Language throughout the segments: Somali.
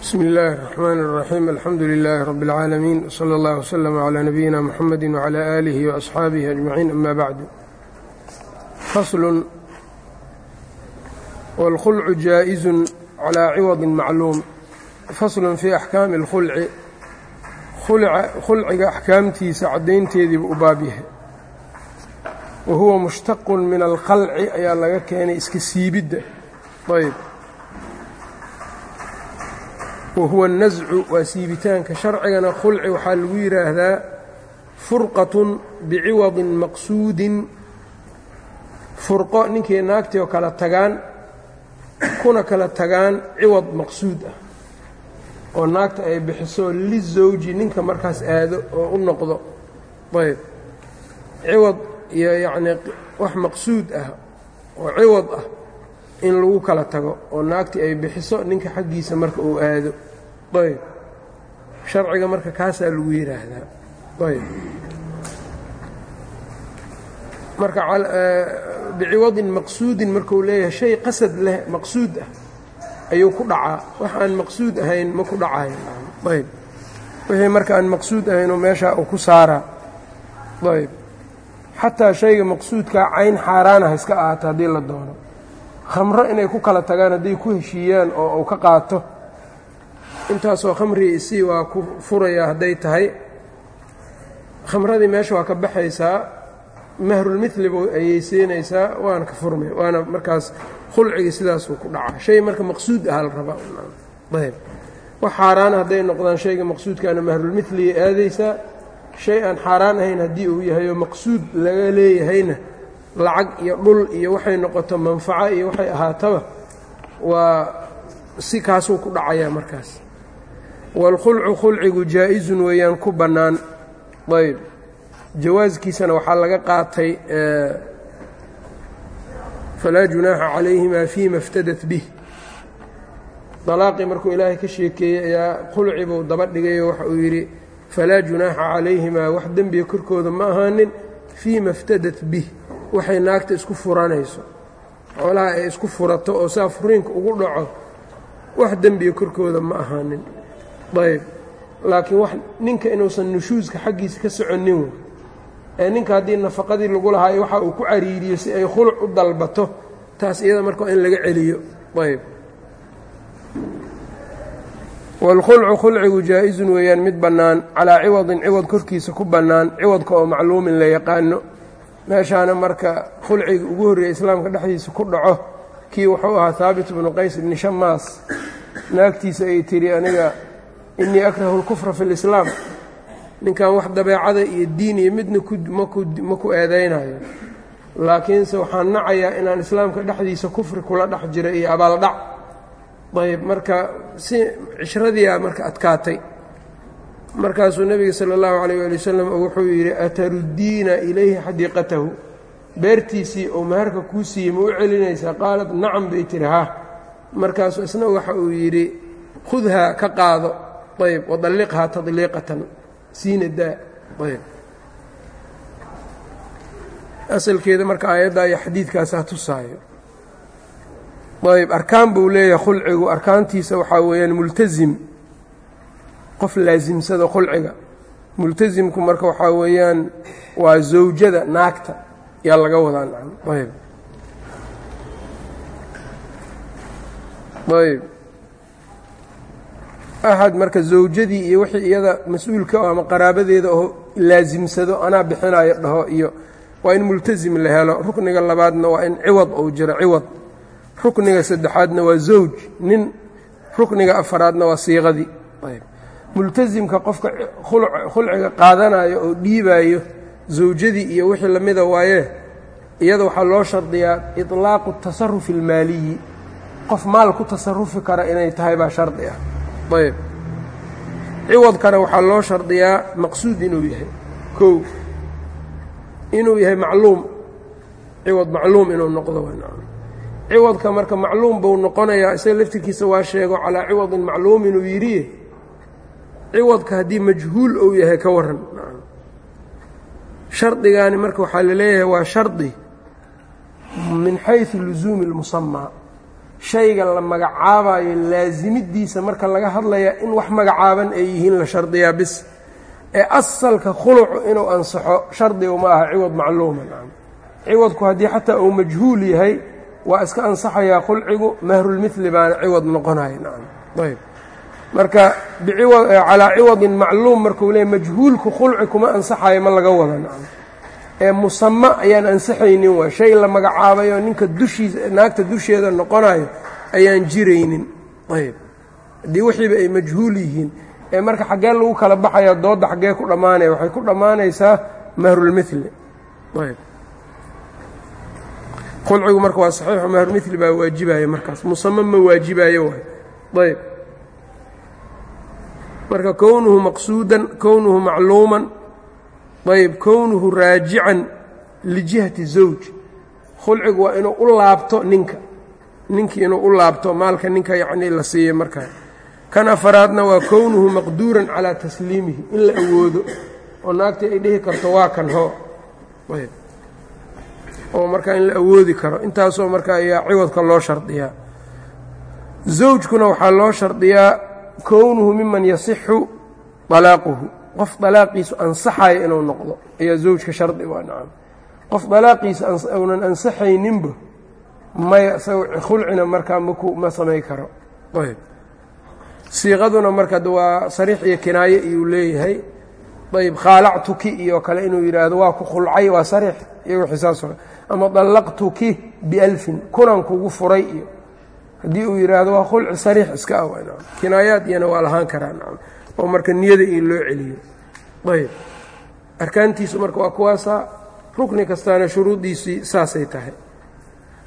bsmi اllahi الرحmn الرaxيim alxamdu لilaahi rab اlcaalamiin wslى اllah wslm عlى nabiyina mxamedi wعlى alihi وaصxaabihi aجmaciin ama bacdu faslu wاlkhulcu jaaئizu calى ciwadi macluum faslun fii axkaami اlkhulci khulciga axkaamtiisa caddaynteediiba u baab yahay wa huwa mushtaqu min alkhalci ayaa laga keenay iska siibidda ayb wahuwa الnascu waa siibitaanka sharcigana khulci waxaa lagu yidhaahdaa furqatun biciwadin maqsuudin. Furqo ninkii naagtii oo kala tagaan kuna kala tagaan ciwad maqsuud ah. Oo naagta ay bixiso lizawji ninka markaas aado oo u noqdo. Ayb. Ciwad iyo yacnii wax maqsuud ah oo ciwad ah in lagu kala tago oo naagtii ay bixiso ninka xaggiisa marka uu aado. Ayb. Sharciga marka kaasaa lagu yidhaahdaa ayb. Marka biciwadin maqsuudin markuu leeyahay shay qasad leh maqsuud ah ayuu ku dhacaa. Wax aan maqsuud ahayn ma ku dhacayo ayb. Wixii marka aan maqsuud ahaynoo meeshaa uu ku saaraa ayb. Xataa shayga maqsuudkaa cayn xaaraana ha iska ahaato haddii la doono khamro inay ku kala tagaan hadday ku heshiiyaan oo uu ka qaato. Intaasoo khamrii isii waa ku furayaa hadday tahay. Khamradii meesha waa ka baxaysaa mahrulmilibu ayay siinaysaa waana ka furmay waana markaas khulcigii sidaasuu ku dhacaa. Shay marka maqsuud aha la rabaa. Ayb wax xaaraana hadday noqdaan shayga maqsuudkaana mahrulmiliyay aadaysaa shay aan xaaraan ahayn haddii uu yahayoo maqsuud laga leeyahayna lacag iyo dhul iyo waxay noqoto manfaco iyo waxay ahaataba waa si kaasuu ku dhacayaa markaas. Waalkhulcu khulcigu jaa-izun weeyaan ku bannaan. Ayb. Jawaaskiisana waxaa laga qaatay falaa junaaxa calayhima fiima iftadat bih. Dalaaqii markuu ilaahay ka sheekeeyey ayaa khulci buu daba dhigayoo waxa uu yidhi falaa junaaxa calayhimaa wax dembiga korkooda ma ahaanin fiima iftadat bih waxay naagta isku furanayso. Xoolaha ay isku furato oo saa furiinka ugu dhaco wax dembiga korkooda ma ahaanin. Ayb laakiin ninka inuusan nushuuska xaggiisa ka soconin ee ninka haddii nafaqadii lagu lahaayo waxa uu ku cariiriyo si ay khuluc u dalbato taas iyada marka in laga celiyo. Ayb waalkhulcu khulcigu jaa-izun weeyaan mid bannaan calaa ciwadin ciwad korkiisa ku bannaan ciwadka oo macluumin la yaqaano meeshaana marka khulciga ugu horreeyey islaamka dhexdiisa ku dhaco kii wuxuu ahaa haabit bnu qays ibni shamaas naagtiisa ay tidhi aniga innii akrahu اlkufra fi اlislaam ninkan wax dabeecada iyo diin iyo midna ma ku eedaynayo laakiinse waxaan nacayaa inaan islaamka dhexdiisa kufri kula dhex jira iyo abaaldhac ayb marka si cishradiia marka adkaatay markaasuu nebiga sala اllahu calayh ali wasalam wuxuu yidhi ataruddiina ilayhi xadiiqatahu. Beertiisii oo maharka kuu siiyey ma u celinaysaa? Qaalat nacam bay tihi ha markaasuu isna waxa uu yidhi khudhaa ka qaado. Ayb wadalliqhaa tadliiqatan siina daa. Ayb asalkeeda marka aayaddaa iyo xadiidkaasaa tusaayo. Ayb arkaan buu leeyahay khulcigu arkaantiisa waxaa weeyaan multasim qof laasimsada khulciga multasimku marka waxaa weeyaan waa zawjada naagta yaa laga wadaa ayb ayb axad marka zawjadii iyo wixii iyada mas'uulka ama qaraabadeeda oo laasimsado anaa bixinayo dhaho iyo waa in multasim la helo. Rukniga labaadna waa in ciwad ou jiro ciwad. Rukniga saddexaadna waa zawj. Nin rukniga afaraadna waa siiqadii multasimka qofka khulciga qaadanayo oo dhiibayo zawjadii iyo wixii lamida waaye iyada waxaa loo shardiyaa iطlaaqu tasarufi اlmaaliyi qof maal ku tasarufi kara inay tahay baa shardi ah. Ayb. Ciwadkana waxaa loo shardiyaa maqsuud inuu yahay. Kow inuu yahay macluum. Ciwad macluum inuu noqdo ciwadka marka macluum buu noqonayaa isaga laftirkiisa waa sheego calaa ciwadin macluum inuu yidhi ciwadka haddii majhuul ou yahay ka waran shardigaani marka waxaa la leeyahay waa shardi min xayثu lusuumi اlmusamaa shayga la magacaabayo laasimidiisa marka laga hadlaya in wax magacaaban ay yihiin la shardiyaa bis. Ee asalka khulucu inuu ansaxo shardigu ma aha ciwad macluuma. Ciwadku haddii xataa uu majhuul yahay waa iska ansaxayaa khulcigu mahrulmili baana ciwad noqonaya ayb marka calaa ciwadin macluum markuu leey majhuulku khulci kuma ansaxayo ma laga wada ee musamo ayaan ansaxaynin waa shay la magacaabayo ninka dushiisa naagta dusheeda noqonayo ayaan jiraynin. Ayb. Haddii wixiiba ay majhuul yihiin. Ee marka xaggee lagu kala baxaya doodda xaggee ku dhammaanaya waxay ku dhammaanaysaa mahrulmili ayb. Khulcigu marka waa saxiixu mahrulmili baa waajibaya markaas. Musamo ma waajibayo waay. Ayb marka kownuhu maqsuudan kownuhu macluuman ayb kownuhu raajican lijihati zawj. Khulcigu waa inuu u laabto ninka. Ninkii inuu u laabto maalka ninka yacnii la siiya markaa. Kan afaraadna waa kownuhu maqduuran calaa tasliimihi in la awoodo. Oo naagtii ay dhihi karto waa kan hoo. Ayb oo markaa in la awoodi karo. Intaasoo marka ayaa ciwadka loo shardiyaa. Zawjkuna waxaa loo shardiyaa kownuhu miman yasixu dalaaquhu. Qof dalaaqiisu ansaxaya inuu noqdo. Ayaa zawjka shardi waa nacam qof dalaaqiisa uunan ansaxayninba maya isaga khulcina markaa maku ma samay karo. Ayb. Siiqaduna marka waa sariix iyo kinaaye iyuu leeyahay. Ayb khaalactuki iyo kale inuu yidhaahdo waa ku khulcay waa sariix iyo wixii saas oo ama dallaqtuki bialfin kunan kugu furay iyo haddii uu yidhaahdo waa khulci sariix iska ah nacam kinaayaad iyana waa lahaan karaa oo marka niyada iyo loo celiyo. Ayb arkaantiisu marka waa kuwaasaa rukni kastaana shuruuddiisii saasay tahay.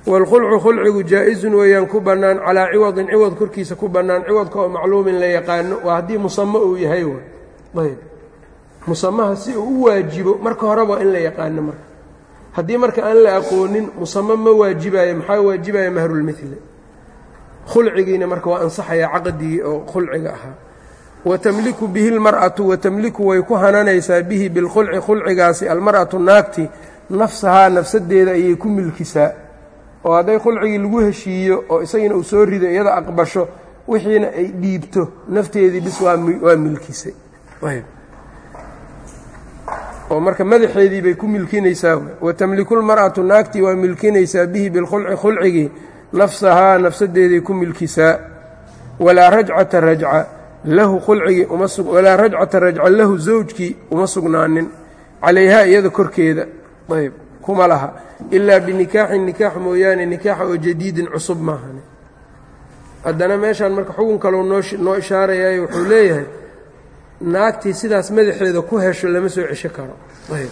Wاlkhulcu khulcigu jaa-izun weeyaan ku bannaan calaa ciwadin ciwad korkiisa ku bannaan ciwadka oo macluumin la yaqaano. Waa haddii musamo uu yahay w ayb musamaha si uu u waajibo marka horeba in la yaqaano marka. Haddii marka aan la aqoonin musamo ma waajibayo maxaa waajibaya mahrulmili khulcigiina marka waa ansaxaya caqdigii oo khulciga ahaa watamliku bihi اlmar'atu watamliku way ku hananaysaa bihi bilkhulci khulcigaasi almar'atu naagti nafsahaa nafsadeeda ayay ku milkisaa. Oo hadday khulcigii lagu heshiiyo oo isagina uu soo rido iyada aqbasho wixiina ay dhiibto nafteedii bis waa milkisay. Oo marka madaxeedii bay ku milkinaysaa. Watamliku lmar'atu naagtii waa milkinaysaa bihi bilkhulci khulcigii nafsahaa nafsadeeday ku milkisaa. Walaa rajcata rajca lahu khulcigii walaa rajcata rajca lahu zawjkii uma sugnaanin. Calayhaa iyada korkeeda ayb kuma laha. Ilaa binikaaxin nikaax mooyaane nikaaxa oo jadiidin cusub maahane haddana meeshaan marka xugun kaloo noo ishaarayayo wuxuu leeyahay naagtii sidaas madaxeeda ku hesho lama soo cesho karo. Ayb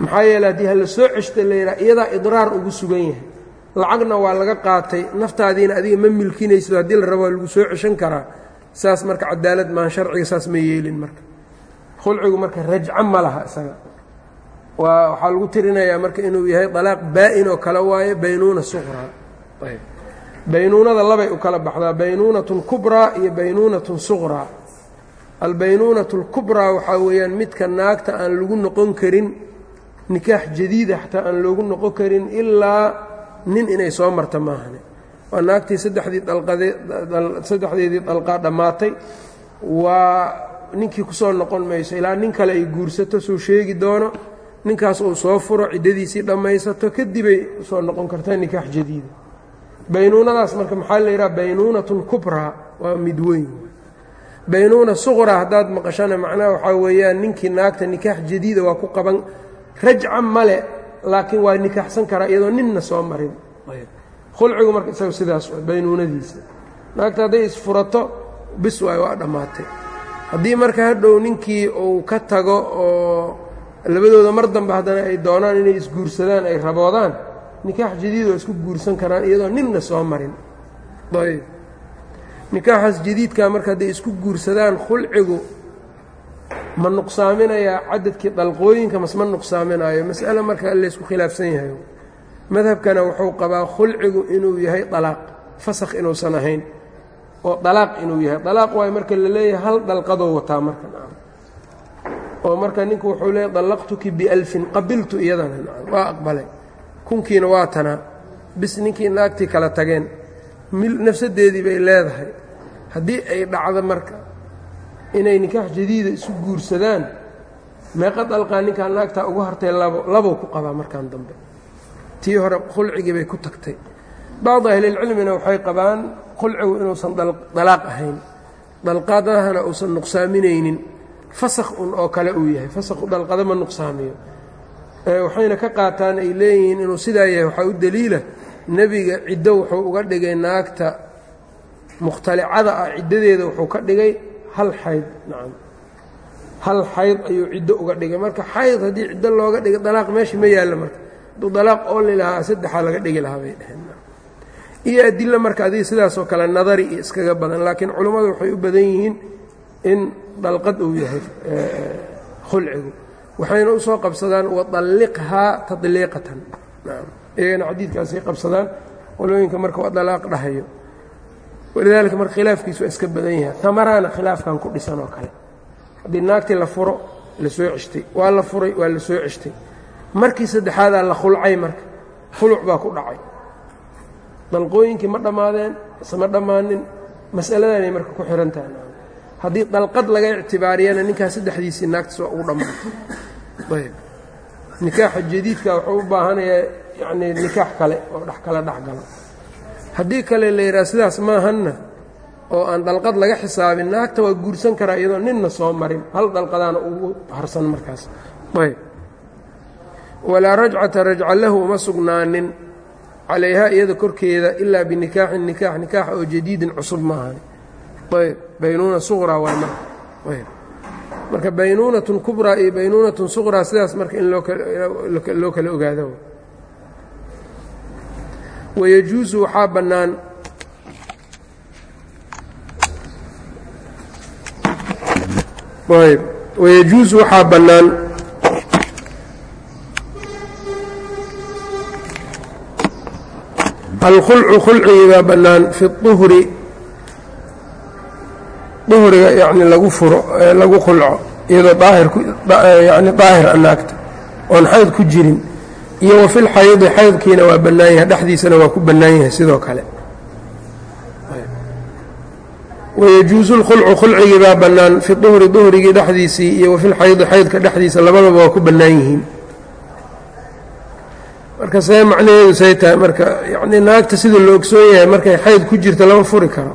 maxaa yeele haddii hala soo ceshta layidhaha iyadaa idraar ugu sugan yahay lacagna waa laga qaatay. Naftaadiina adiga ma milkinayso haddii la rabo waa lagu soo ceshan karaa. Saas marka cadaalad maan sharciga saas ma yeelin marka. Khulcigu marka rajco ma laha isaga. Waa waxaa lagu tirinayaa marka inuu yahay dalaaq baa-in oo kale waaye baynuuna suqraa. Ayb baynuunada labay u kala baxdaa. Baynuunatun kubraa iyo baynuunatun suqraa. Albaynuunatu اlkubraa waxaa weeyaan midka naagta aan lagu noqon karin nikaax jadiida xataa aan loogu noqon karin ilaa nin inay soo marta maahane waa naagtii saddexdii saddexdeedii dalqaa dhammaatay waa ninkii ku soo noqon mayso ilaa nin kale ay guursato suu sheegi doono. Ninkaas uu soo furo ciddadiisii dhammaysato kadibay soo noqon kartaa nikaax jadiida baynuunadaas marka maxaa la yidhaha? Baynuunatun kubraa waa mid weyn. Baynuuna suqraa haddaad maqashana macnaha waxaa weeyaan ninkii naagta nikaax jadiida waa ku qaban. Rajca male laakiin waa nikaaxsan karaa iyadoo ninna soo marin. Khulcigu marka isaga sidaas baynuunadiisa. Naagta hadday isfurato bis waay waa dhammaatay. Haddii marka hadhow ninkii uu ka tago oo labadooda mar dambe haddana ay doonaan inay isguursadaan ay raboodaan nikaax jadiid waa isku guursan karaan iyadoo ninna soo marin. Ayb nikaaxaas jadiidkaa marka hadday isku guursadaan khulcigu ma nuqsaaminayaa cadadkii dalqooyinka mas ma nuqsaaminaayo. Mas'ale marka laysku khilaafsan yahay. Madhabkana wuxuu qabaa khulcigu inuu yahay dalaaq fasakh inuusan ahayn oo dalaaq inuu yahay. Dalaaq waayo marka la leeyahay hal dalqadoo wataa marka oo marka ninku wuxuu leeyahy dallaqtuki bialfin qabiltu iyadana waa aqbalay. Kunkiina waa tanaa. Bis ninkii naagtii kala tageen nafsadeedii bay leedahay. Haddii ay dhacdo marka inay nikaax jadiida isu guursadaan meeqa dalqaa ninkaa naagtaa ugu hartay labo labow ku qabaa markaan dambe. Tii hore khulcigii bay ku tagtay. Bacdu ahlilcilmina waxay qabaan khulcigu inuusan dalaaq ahayn. Dalqadahana uusan nuqsaaminaynin. Fasakh un oo kale uu yahay. Fasakhu dalqada ma nuqsaamiyo. Waxayna ka qaataan ay leeyihiin inuu sidaa yahay waxaa u deliila nebiga ciddo wuxuu uga dhigay naagta mukhtalicada ah ciddadeeda wuxuu ka dhigay hal xayd nacam. Hal xayd ayuu ciddo uga dhigay. Marka xayd haddii ciddo looga dhigay dalaaq meesha ma yaallo marka. Hadduu dalaaq ooli lahaa saddexaa laga dhigi lahaa bay dheheen iyo adilo marka adiga sidaasoo kale nadari iskaga badan laakiin culummadu waxay u badan yihiin in dalqad uu yahay khulcigu. Waxayna u soo qabsadaan wadalliqhaa tadliiqatan iyagana xadiidkaasay qabsadaan qolooyinka marka waa dhahayo walidaalika marka khilaafkiisu waa iska badan yahay. Tamaraana khilaafkan ku dhisan oo kale. Haddii naagtii la furo la soo ceshtay waa la furay waa la soo ceshtay markii saddexaadaa la khulcay marka khuluc baa ku dhacay. Dalqooyinkii ma dhammaadeen ise ma dhammaanin masaladanay marka ku xihan tahay haddii dalqad laga ictibaariyana ninkaas saddexdiisii naagtiis waa ugu dhammaatay. Nikaaxa jadiidka wuxuu u baahanayaa yacnii nikaax kale oo dhex kala dhex galo haddii kale la yidhaha sidaas maahanna oo aan dalqad laga xisaabin naagta waa guursan karaa iyadoo ninna soo marin. Hal dalqadaana ugu harsan markaas. Ayb. Walaa rajcata rajca lahu uma sugnaanin calayhaa iyada korkeeda ilaa binikaaxin nikaax nikaax oo jadiidin cusub maahan ayb. Baynuuna suqraa waa marka ayb. Marka baynuunatun kubraa iyo baynuunatun suqraa sidaas marka in loo kala ogaado wayajuusu waxaa bannaan ayb wayajuusu waxaa bannaan alkhulcu khulcigiibaa bannaan fi اطuhri duhriga yani lagu furo lagu khulco iyadoo daahiryani daahir anaagta oon xayd ku jirin iyo wa fi lxaydi xaydkiina waa bannaan yahay dhexdiisana waa ku bannaan yahay sidoo kale. Wayajuusu lkhulcu khulcigii baa bannaan fi duhri duhrigii dhexdiisii iyo wa fi lxaydi xaydka dhexdiisa labadaba waa ku bannaan yihiin. Marka see macnaheedu say tahay marka yacnii naagta sida la ogsoon yahay markay xayd ku jirta lama furi karo.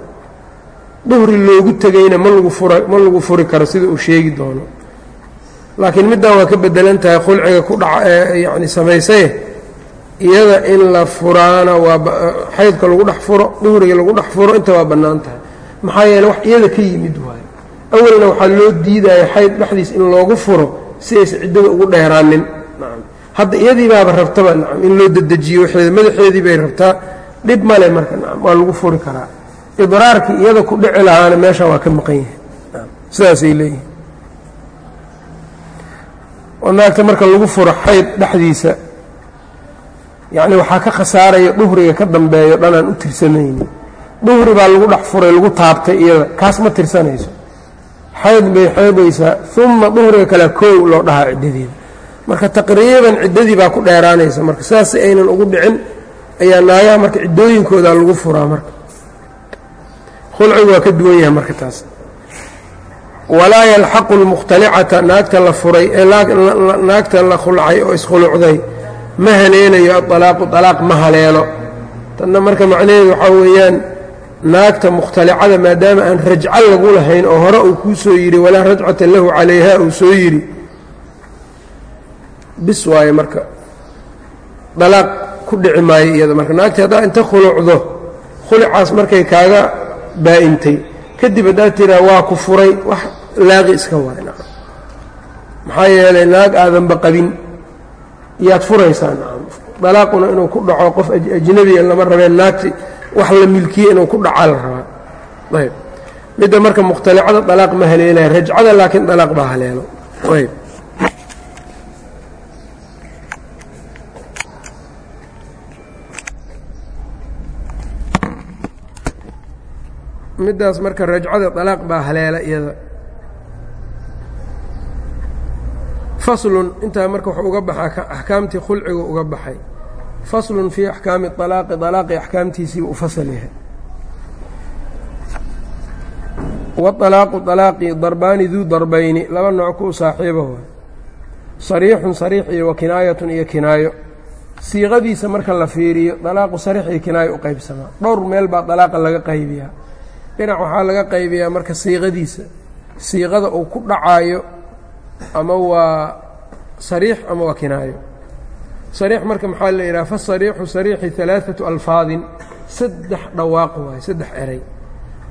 Duhri loogu tegayna ma lagu fura ma lagu furi karo sida uu sheegi doono laakiin middan waa ka bedelan tahay khulciga ku dhaca ee yacni samaysaye iyada in la furaana waa xaydka lagu dhex furo duhriga lagu dhex furo inta waa bannaan tahay. Maxaa yeele wax iyada ka yimid waayo. Awalna waxaa loo diidaya xayd dhexdiis in loogu furo si aysa ciddada ugu dheeraanin. Hadda iyadii baaba rabtaba nacam in loo dedejiyo waxeeda madaxeedii bay rabtaa. Dhib male marka nacam waa lagu furi karaa. Idraarkii iyada ku dhici lahaana meesha waa ka maqan yahay. Sidaasay leeyihiin oo naagta marka lagu furo xayd dhexdiisa yacni waxaa ka khasaaraya duhriga ka dambeeyo dhanaan u tirsamayni duhri baa lagu dhex furay lagu taabtay iyada. Kaas ma tirsanayso. Xayd bay xeydaysaa uma duhriga kale koow loo dhahaa ciddadeeda marka taqriiban ciddadii baa ku dheeraanaysa. Marka sidaas si aynan ugu dhicin ayaa naagaha marka ciddooyinkooda lagu furaa marka. Khulcigu waa ka duwan yahay marka taas walaa yalxaqu lmukhtalicata naagta la furay ee naagta la khulcay oo iskhulucday ma haleelayo aalaaqu alaaq ma haleelo. Tanna marka macnaheedu waxaa weeyaan naagta mukhtalicada maadaama aan rajco lagu lahayn oo hore uu kuu soo yidhi walaa rajcata lahu calayha uu soo yidhi. Bis waaye marka dalaaq ku dhici maayo iyada. Marka naagti haddaa inta khulucdo khulicaas markay kaaga baa-intay kadib haddaad tiraa waa ku furay. Wax laaqi iska waay nacam maxaa yeelay naag aadanba qabin yaad furaysaa nacam dalaaquna inuu ku dhaco qof ajnabiya lama rabeen naagti wax la milkiye inuu ku dhacaa la rabaa. Ayb. Midda marka mukhtalicada dalaaq ma haleelaya rajcada laakiin dalaaq baa haleelo. Ayb middaas marka rajcada dalaaq baa haleela iyada. Faslun intaa marka wuxuu uga baxaa axkaamtii khulcigu uga baxay. Faslun fii axkaami alaaqi alaaqi axkaamtiisiiba u fasal yahay. Waalaaqu alaaqii darbaani duu darbayni laba nooc ku saaxiiba waay sariixun sariix iyo wa kinaayatun iyo kinaayo. Siiqadiisa marka la fiiriyo dalaaqu sariix iyo kinaayo u qaybsamaa dhowr meel baa dalaaqa laga qaybiyaa dhinac waxaa laga qaybiyaa marka siiqadiisa siiqada uu ku dhacaayo ama waa sariix ama waa kinaayo. Sariix marka maxaa la yidhaha fasariixu sariixi alaaatu alfaadin. Saddex dhawaaq waaye saddex eray.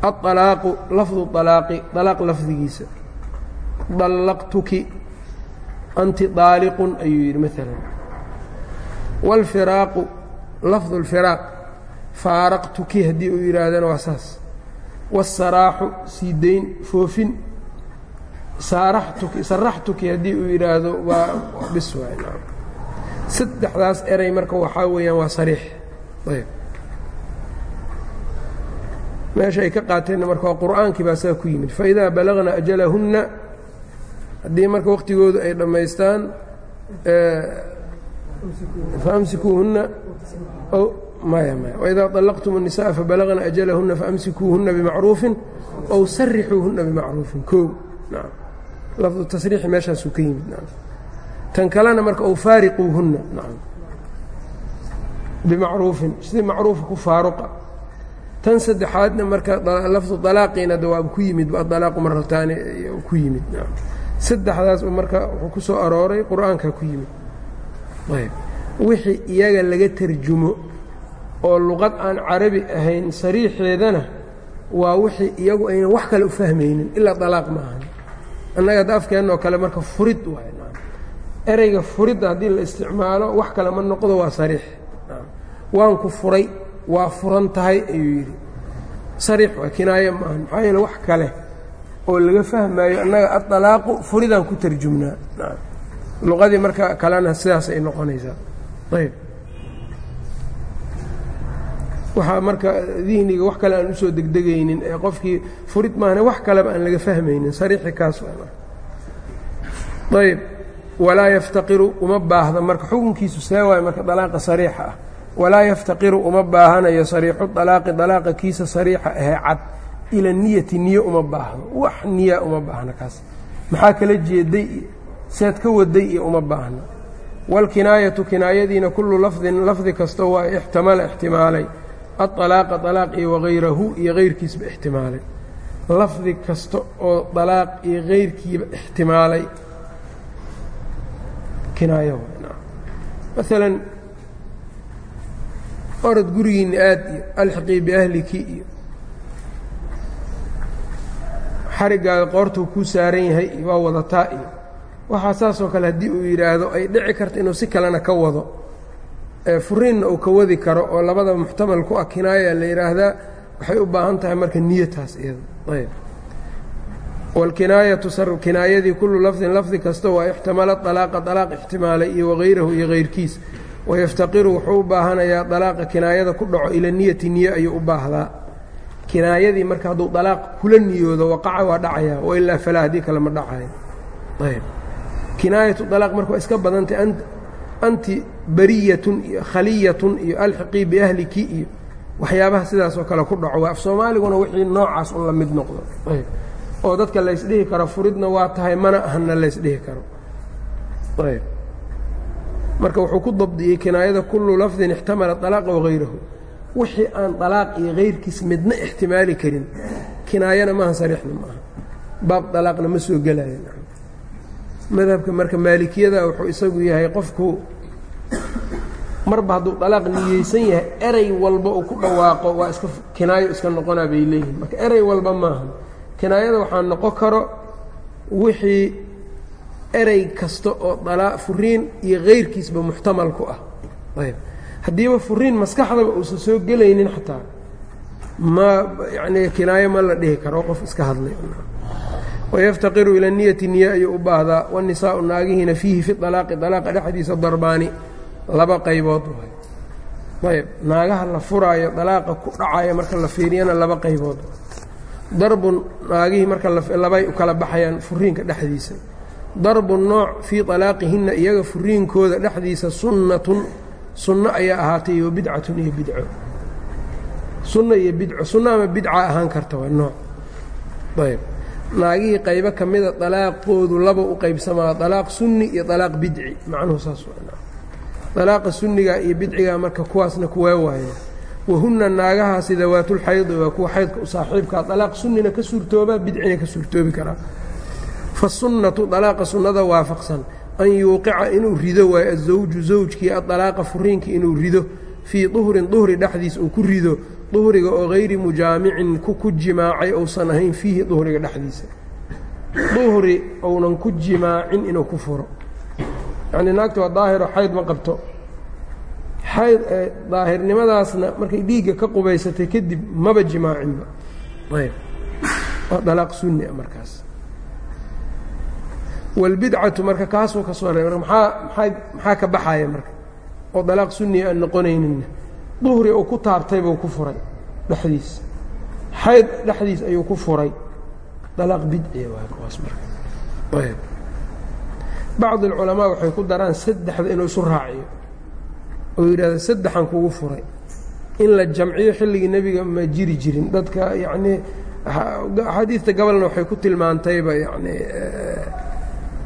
Aalaaqu lafdu alaaqi alaaq lafdigiisa. Dallaqtuki anti daaliqun ayuu yidhi maalan wاlfiraaqu lafdu اlfiraaq faaraqtuki haddii uu yidhaahdana waa saas wاsaraaxu sii dayn foofin saaraxtuki saraxtuki haddii uu yidhaahdo waa bis waay saddexdaas eray marka waxaa weeyaan waa sariix ayb meesha ay ka qaateenna marka waa qur'aankii baa saa ku yimid faidaa balagna ajalahunna haddii marka waqtigoodu ay dhammaystaan faamsikuuhunna maya maya waidaa طalaqtum الnisaءa fabalagna ajalahunna faamsikuuhunna bimacruufin ow sarixuuhunna bimacruufin koo nam lafdu tasriixi meeshaasuu ka yimid nam tan kalena marka ow faariquuhunna nam bimacruufin si macruufa ku faaruqa tan saddexaadna marka lafdu dalaaqiina de waaba ku yimid adalaaqu marataani ku yimid saddexdaas marka wuxuu ku soo arooray qur-aanka ku yimid ayb wixii iyaga laga tarjumo oo luqad aan carabi ahayn sariixeedana waa wixii iyagu aynan wax kale u fahmaynin ilaa dalaaq ma ahan. Annaga hadda kale marka furid waay ereyga furidda haddii la isticmaalo wax kale ma noqdo waa sariix. Waan ku furay waa furan tahay ayuu yidhi. Sariix waa kinaayo maaha maxaa yeele wax kale oo laga fahmaayo annaga adalaaqu furidaan ku tarjumnaa. Luqadii marka kalena sidaas ay noqonaysaa. Ayb waxaa marka dihniga wax kale aan u soo degdegaynin ee qofkii furid maahane wax kaleba aan laga fahmaynin. Sariixi kaas ayb walaa yaftaqiru uma baahda marka xukunkiisu see waayo marka dalaaqa sariixa ah. Walaa yaftaqiru uma baahanayo sariixu dalaaqi. Dalaaqa kiisa sariixa ahee cad. Ila niyati niyo uma baahdo. Wax niya uma baahna kaas. Maxaa kala jeeday? Seed ka waday iyo uma baahna. Wاlkinaayatu kinaayadiina kullu lafdin lafdi kasta waa ixtamala ixtimaalay aطalaaqa طalaaq iyo wagayrahu iyo gayrkiisba ixtimaalay. Lafdi kasta oo dalaaq iyo gayrkiiba ixtimaalay. Kinaayo maalan orod gurigiinna aad iyo alxiqii biahliki iyo xarigaaga qoortuu kuu saaran yahay waa wadataa iyo. Waxaa saasoo kale haddii uu yidhaahdo ay dhici karto inuu si kalena ka wado furiinna uu ka wadi karo oo labadaba muxtamal ku ah kinaaya la yidhaahdaa waxay u baahan tahay marka niyataas iyada wاlkinaayatu kinaayadii kullu lafdin lafdi kasta waa ixtamala dalaaqa dalaaq ixtimaalay iyo wagayrahu iyo gayrkiis. Wayaftaqiru wuxuu u baahanayaa dalaaqa kinaayada ku dhaco ila niyati niye ayuu u baahdaa. Kinaayadii marka hadduu dalaaq kula niyoodo waqaca waa dhacaya wailaa falaa haddii kale ma dhacayo. Ayb. Kinaayatu dalaaq marka waa iska badantay anti bariyatun iyo khaliyatun iyo alxiqii biahliki iyo waxyaabaha sidaasoo kale ku dhaco. Af soomaaliguna wixii noocaas un la mid noqdo. Oo dadka laysdhihi karo furidna waa tahay mana ahana laysdhihi karo. Marka wuxuu ku dabdiyey kinaayada kullu lafdin ixtamala dalaaqa wagayrahu wixii aan dalaaq iyo kayrkiis midna ixtimaali karin kinaayana maaha sariixna maaha. Baab dalaaqna ma soo gelaya madhabka marka maalikiyada wuxuu isagu yahay qofku marba hadduu dalaaq niyeysan yahay erey walba uu ku dhawaaqo waa iska kinaayo iska noqonaa bay leeyihiin marka erey walba maaha. Kinaayada waxaa noqon karo wixii erey kasta oo dalaa furiin iyo kayrkiisba muxtamal ku ah. Ayb. Haddiiba furiin maskaxdaba uusan soo gelaynin xataa. Ma yacnii kinaayo ma la dhihi karo qof iska hadlay wayaftaqiru ila niyati niye ayuu u baahdaa wanisaau naagihiina fiihi fi alaaqi alaaqa dhexdiisa darbaani laba qaybood ayb naagaha la furaayo dalaaqa ku dhacayo marka la fiiriyana laba qaybood darbun naagihii marka labay u kala baxayaan furiinka dhexdiisa darbu nooc fii alaaqihinna iyaga furiinkooda dhexdiisa sunnatun sunno ayaa ahaatay iyo bidcatun iyo bidco sunno iyo bidco sunno ama bidca ahaan karta waa nooc ayb naagihii qaybo ka mida dalaaqoodu laba u qaybsamaa dalaaq sunni iyo dalaaq bidci. Macnuhu saas dalaaqa sunniga iyo bidciga marka kuwaasna kuwee waaya. Wahunna naagahaasi dawaatulxaydi waa kuwa xaydka u saaxiibkaa dalaaq sunnina ka suurtoobaa bidcina ka suurtoobi karaa fasunnatu dalaaqa sunnada waafaqsan. An yuuqica inuu rido waayo azawju zawjkii adalaaqa furiinka inuu rido. Fii duhrin duhri dhexdiis uu ku rido duhriga oo hayri mujaamicin ku jimaacay ousan ahayn fiihi duhriga dhexdiisa. Duhri ounan ku jimaacin inuu ku furo. Yacnii naagta waa daahiro xayd ma qabto. Xayd daahirnimadaasna markay dhiigga ka qubaysatay kadib maba jimaacinba. Ayb. Waa dalaaq sunni a markaas. Walbidcatu marka kaasuu ka soo reebay. Maxaa maxaa maxaa ka baxaya marka? Oo dalaaq sunniya aan noqonayninna duhri uu ku taabtay buu ku furay dhexdiis. Xayd dhexdiis ayuu ku furay. Dalaaq bidciya waa kuwaas marka. Ayb. Bacd alculamaa waxay ku daraan saddexda inuu isu raaciyo. Oo yidhahda saddexan kugu furay. In la jamciyo xilligii nebiga ma jiri jirin. Dadka yacnii axaadiidta gobolna waxay ku tilmaantayba yacnii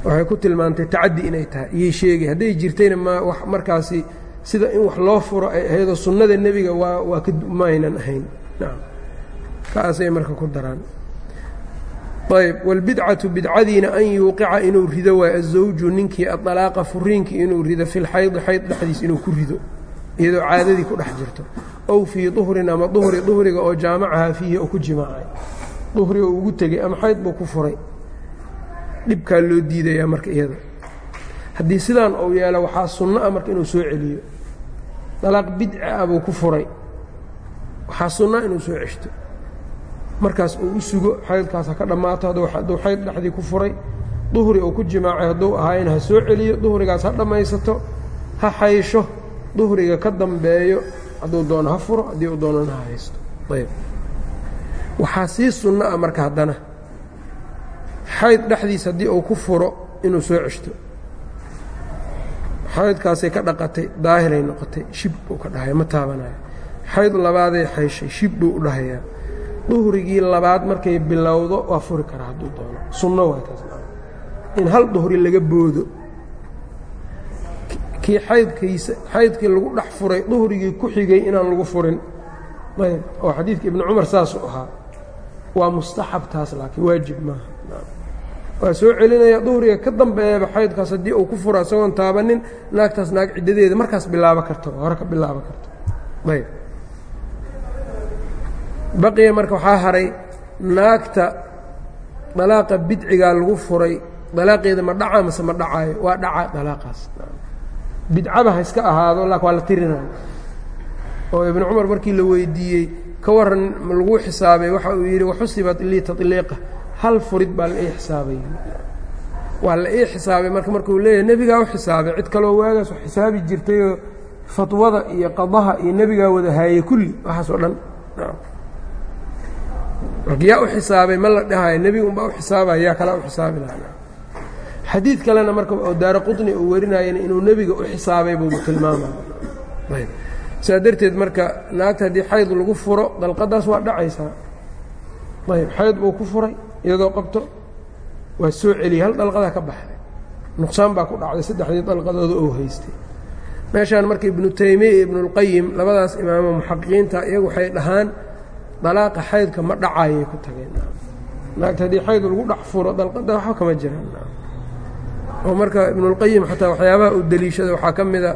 waxay ku tilmaantay tacaddi inay tahay. Iyay sheegay hadday jirtayna ma markaasi sida in wax loo furo ay ahaydoo sunnada nebiga waa waa ka maaynan ahayn. Nacam kaasay marka ku daraan. Ayb wاlbidcatu bidcadiina an yuuqica inuu rido waay azawju ninkii aطalaaqa furiinkii inuu rido fi lxaydi xayd dhexdiis inuu ku rido iyadoo caadadii ku dhex jirto. Ow fii duhrin ama duhri duhriga oo jaamacahaa fiihi oo ku jimaacay. Duhri oo ugu tegey ama xayd buu ku furay. Dhibkaa loo diidayaa marka iyada. Haddii sidaan uu yeelo waxaa sunno ah marka inuu soo celiyo dalaaq bidci ah buu ku furay. Waxaa sunna inuu soo ceshto. Markaas uu u sugo xaydkaas ha ka dhammaato hadduu xayd dhexdii ku furay duhri uu ku jimaacay hadduu ahaayna ha soo celiyo duhrigaas ha dhammaysato ha xaysho duhriga ka dambeeyo hadduu doono ha furo haddii uu doonana ha haysto. Ayb. Waxaa sii sunno ah marka haddana. Xayd dhexdiis haddii uu ku furo inuu soo ceshto xaydkaasay ka dhaqatay daahiray noqotay shib buu ka dhahaya ma taabanayo. Xayd labaaday xayshay shib buu u dhahayaa duhrigii labaad markay bilowdo waa furi karaa hadduu doono. Sunno waa taas. In hal duhri laga boodo kii xaydkiisa xaydkii lagu dhex furay duhrigii ku xigay inaan lagu furin. Ayb oo xadiidka ibnu cumar saasuu ahaa waa mustaxab taas laakiin waajib maaha waa soo celinaya duhriga ka dambeeyaba xaydkaas haddii uu ku furo isagoon taabanin naagtaas naag ciddadeeda markaas bilaabo karto hore ka bilaabo karto. Ayb baqiya marka waxaa haray naagta dalaaqa bidcigaa lagu furay dalaaqeeda ma dhacaa mase ma dhacaayo? Waa dhacaa dalaaqaas. Bidcaba ha iska ahaado laakin waa la tirinayo. Oo ibnu cumar markii la weydiiyey ka waran laguu xisaabay waxa uu yidhi waxusibat lii taطliiqa hal furid baa la ii xisaabay. Waa la ii xisaabay marka markuu leeyahay nebigaa u xisaabay. Cid kaloo waagaas xisaabi jirtayoo fatwada iyo qadaha iyo nebigaa wada haayey kulli waxaas dhan. Marka yaa u xisaabay ma la dhahayo. Nebiga unbaa u xisaabaya yaa kalaa u xisaabi lahaa. Xadiid kalena marka oo daara uu warinayana inuu nebiga u xisaabay buu tilmaamaya ayb. Sidaa darteed marka naagta haddii xayd lagu furo dalqadaas waa dhacaysaa. Ayb xayd buu ku furay iyadoo qabto waa soo celiyey. Hal dalqadaa ka baxday. Nuqsaan baa ku dhacday. Saddexdii dalqadooda oo haystay. Meeshaan marka ibnu taymiya iyo ibnuاlqayim labadaas imaamo muxaqiqiinta iyagu waxay dhahaan dalaaqa xaydka ma dhacayay ku tageen. Naagta haddii xayd lagu dhex furo dalqada waxba kama jiraan oo marka ibnuاlqayim xataa waxyaabaha uu deliishada waxaa ka mida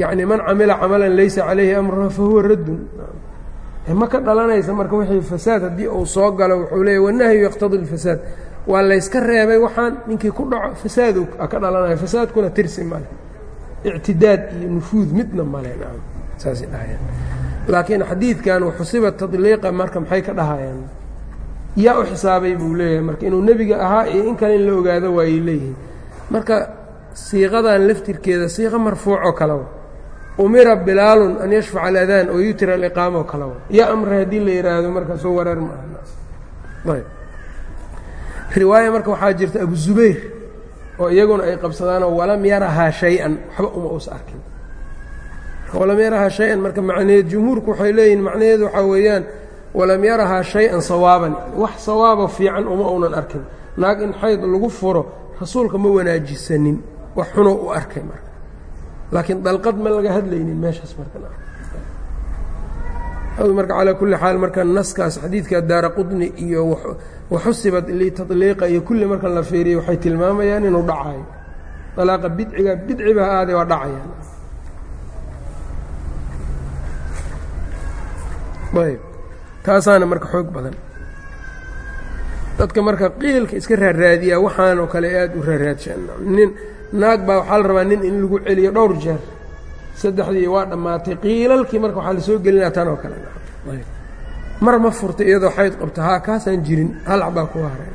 yacni man camila camalan laysa calayhi amruna fahuwa raddun ma ka dhalanaysa marka wixii fasaad haddii uu soo galo wuxuu leeya wanahyu yaqtadi اlfasaad waa layska reebay waxaan ninkii ku dhaco fasaad ka dhalanaya fasaadkuna tirsi male ictidaad iyo nufuud midna male saasay dhahayaan. Laakiin xadiidkan waxusiba tadliiqa marka maxay ka dhahayaan? Yaa u xisaabay buu leeyahay marka inuu nebiga ahaa iyo in kale in la ogaado waayay leeyihiin. Marka siiqadan laftirkeeda siiqa marfuucoo kale. wa umira bilaalun an yashfaca aladaan oo yutira aliqaama oo kale. Wa yaa amray haddii la yidhaahdo marka soo wareer ma aha. Riwaaya marka waxaa jirta abu zubayr oo iyaguna ay qabsadaanoo walam yarahaa shay-an waxba uma uusa arkin. Walam yarahaa shay-an marka macnaheed jumhuurku waxay leeyihiin macnaheedu waxaa weeyaan walam yarahaa shay-an sawaaban wax sawaabo fiican uma uunan arkin. Naag in xayd lagu furo rasuulka ma wanaajisanin wax xunoo u arkay marka laakiin dalqad ma laga hadlaynin meeshaas marka. Marka calaa kulli xaal marka naskaas xadiidka daara qudni iyo waxusibat litadliiqa iyo kulli marka la fiiriyo waxay tilmaamayaan inuu dhacayo dalaaqa bidciga bidciba aaday waa dhacayaan. Ayb taasaana marka xoog badan. Dadka marka qiilka iska raaraadiyaa waxaanoo kale aada u raaraadshaan nin naag baa waxaa la rabaa nin in lagu celiyo dhowr jeer. Saddexdii waa dhammaatay. Qiilalkii marka waxaa la soo gelinaa tan oo kale. Mar ma furtay iyadoo xayd qabta haa kaasaan jirin halac baa kuga haray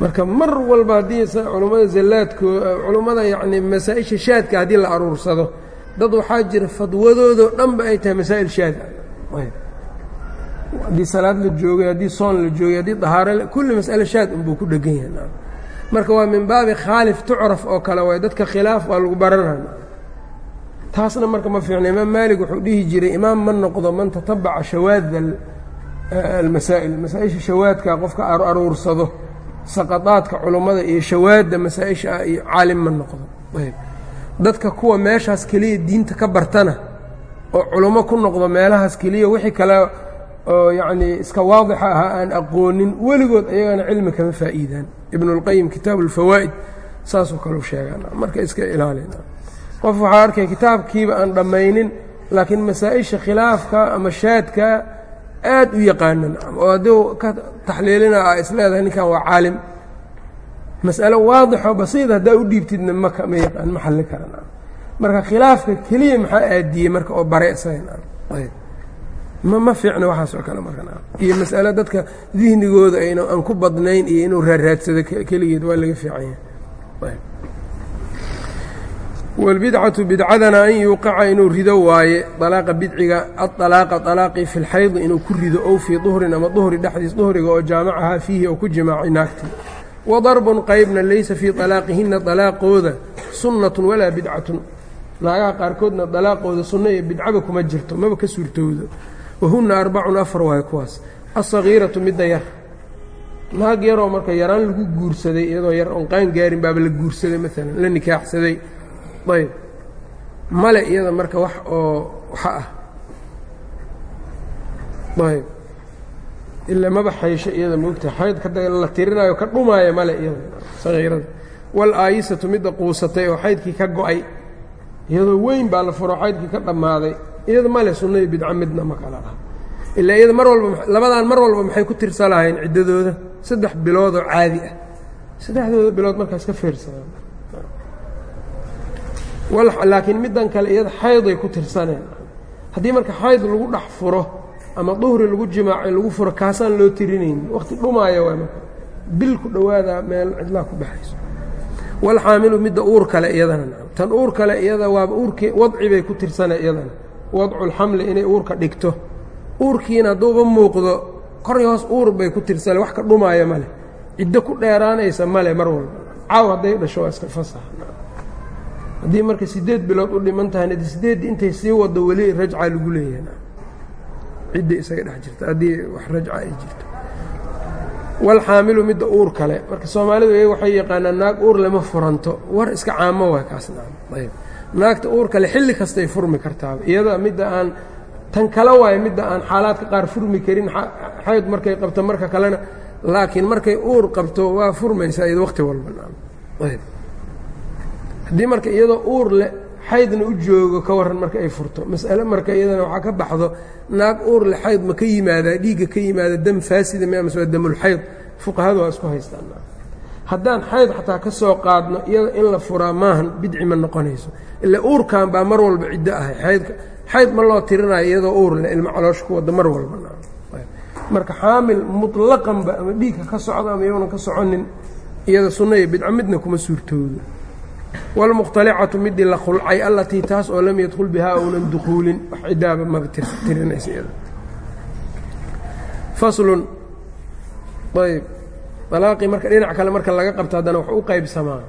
marka mar walba haddii culummada zallaadkoo culummada yacni masaa-isha shaadka haddii la aruursado dad waxaa jira fadwadoodoo dhanba ay tahay masaa'il shaad. Haddii salaad la joogay haddii soon la joogay haddii dahaaro kulli mas'ale shaad unbuu ku dhegan yahay marka waa min baabi khaalif tucraf oo kale waay dadka khilaaf waa lagu baranaya taasna marka ma fiicna imaam maalig wuxuu dhihi jiray imaam ma noqdo man tatabaca shawaada almasaa'il. Masaa-isha shawaadka qofka aruursado saqadaadka culummada iyo shawaadda masaa-isha ah iyo caalim ma noqdo. Dadka kuwa meeshaas keliya diinta ka bartana oo culummo ku noqdo meelahaas keliya wixii kale oo yacnii iska waadixa ahaa aan aqoonin weligood ayagana cilmi kama faa'iidaan. Ibnulqayim kitaabu ulfawaa'id saasoo kaleu sheegaan marka iska ilaalina. Qof waxaa arkay kitaabkiiba aan dhammaynin laakiin masaa-isha khilaafka ama shaadka aad u yaqaanan oo hadduu ka taxliilina a is leedahay ninkan waa caalim. Mas'alo waadixoo basiid haddaa u dhiibtidna maka ma yaqaan ma xalli karan marka khilaafka keliya maxaa aadiyey marka oo bare isaga ma ma fiicna waxaas oo kale marka iyo mas'alo dadka dihnigooda ayna aan ku badnayn iyo inuu raaraadsado keligeed waa laga fiican yahay wاlbidcaةu bidcadana an yuuqica inuu rido waaye dalaaqa bidciga aطalaaqa طalaaqii fi اlxaydi inuu ku rido ow fii duhrin ama duhri dhexdiis duhriga oo jaamacahaa fiihi oo ku jimaacay naagtii wadarbun qaybna laysa fii طalaaqihina طalaaqooda sunnatun walaa bidcatun naagaha qaarkoodna dalaaqooda sunno iyo bidcaba kuma jirto maba ka suurtoodo wahuna arbacun afar waayo kuwaas asagiiratu midda yar naag yaroo marka yaraan lagu guursaday iyadoo yar oon qaan gaarin baaba la guursaday maalan la nikaaxsaday ayb male iyada marka wax oo waxa ah ayb ilaa maba xaysho iyada moogta xaydka la tirinaayo ka dhumaayo male iyada sagiirada walaayisatu midda quusatay oo xaydkii ka go'ay iyadoo weyn baa la furo xaydkii ka dhammaaday iyada male sunna iyo bidco midna ma kala ah ilaa iyada mar walba labadaan mar walba maxay ku tirsa lahayn ciddadooda? Saddex bilood oo caadi ah. Saddexdooda bilood markaas ka fiirsadaan. Middan kale iyada xayday ku tirsaneen. Haddii marka xayd lagu dhex furo ama duhri lagu jimaacay lagu furo kaasaan loo tirinayn. Waqti dhumaaya waay marka. Bil ku dhowaadaa meel cidlaa ku baxayso. Walxaamilu midda uur kale iyadana tan uur kale iyada waaba uurkii wadci bay ku tirsana iyadana wadculxamli inay uurka dhigto. Uurkiina hadduuba muuqdo koray hoos uur bay ku tirsane wax ka dhumaaya male ciddo ku dheeraanaysa male mar walba. Caaw hadday dhasho waa iska fasax. Haddii marka siddeed bilood u dhiman tahayna de siddeeddii intay sii waddo weli rajca lagu leeyahay. Cidda isaga dhex jirta haddii wax rajca ay jirto. Walxaamilu midda uur kale. Marka soomaalidu waxay yaqaanaan naag uur lama furanto. War iska caamo waa kaasna ayb naagta uur kale xilli kastay furmi kartaaba iyada midda aan tan kale waayo midda aan xaalaadka qaar furmi karin xayd markay qabto marka kalena laakiin markay uur qabto waa furmaysaa iyado waqti walba. Ayb haddii marka iyadoo uur leh xaydna u joogo ka warran marka ay furto. Mas'ale marka iyadana waxaa ka baxdo naag uur leh xayd ma ka yimaadaa dhiigga ka yimaada dam faasida mi amase waa damulxayd fuqahadu waa isku haystaan haddaan xayd xataa ka soo qaadno iyada in la furaa maahan bidci ma noqonayso. Ila uurkan baa mar walba ciddo ahay. Aydka xayd ma loo tirinayo iyadoo uur leh ilma caloosha ku wadda mar walba. Marka xaamil muطlaqanba ama dhiigka ka socdo ama iyaguna ka soconin iyada sunna iyo bidco midna kuma suurtoodo. Wاlmukhtalicatu midii la khulcay allatii taas oo lam yadkul bihaa ounan dukuulin wax cidaaba maba tirinaysa iyada. Faslun. Ayb alaaqii marka dhinac kale marka laga qabto haddana wax u qaybsamaa.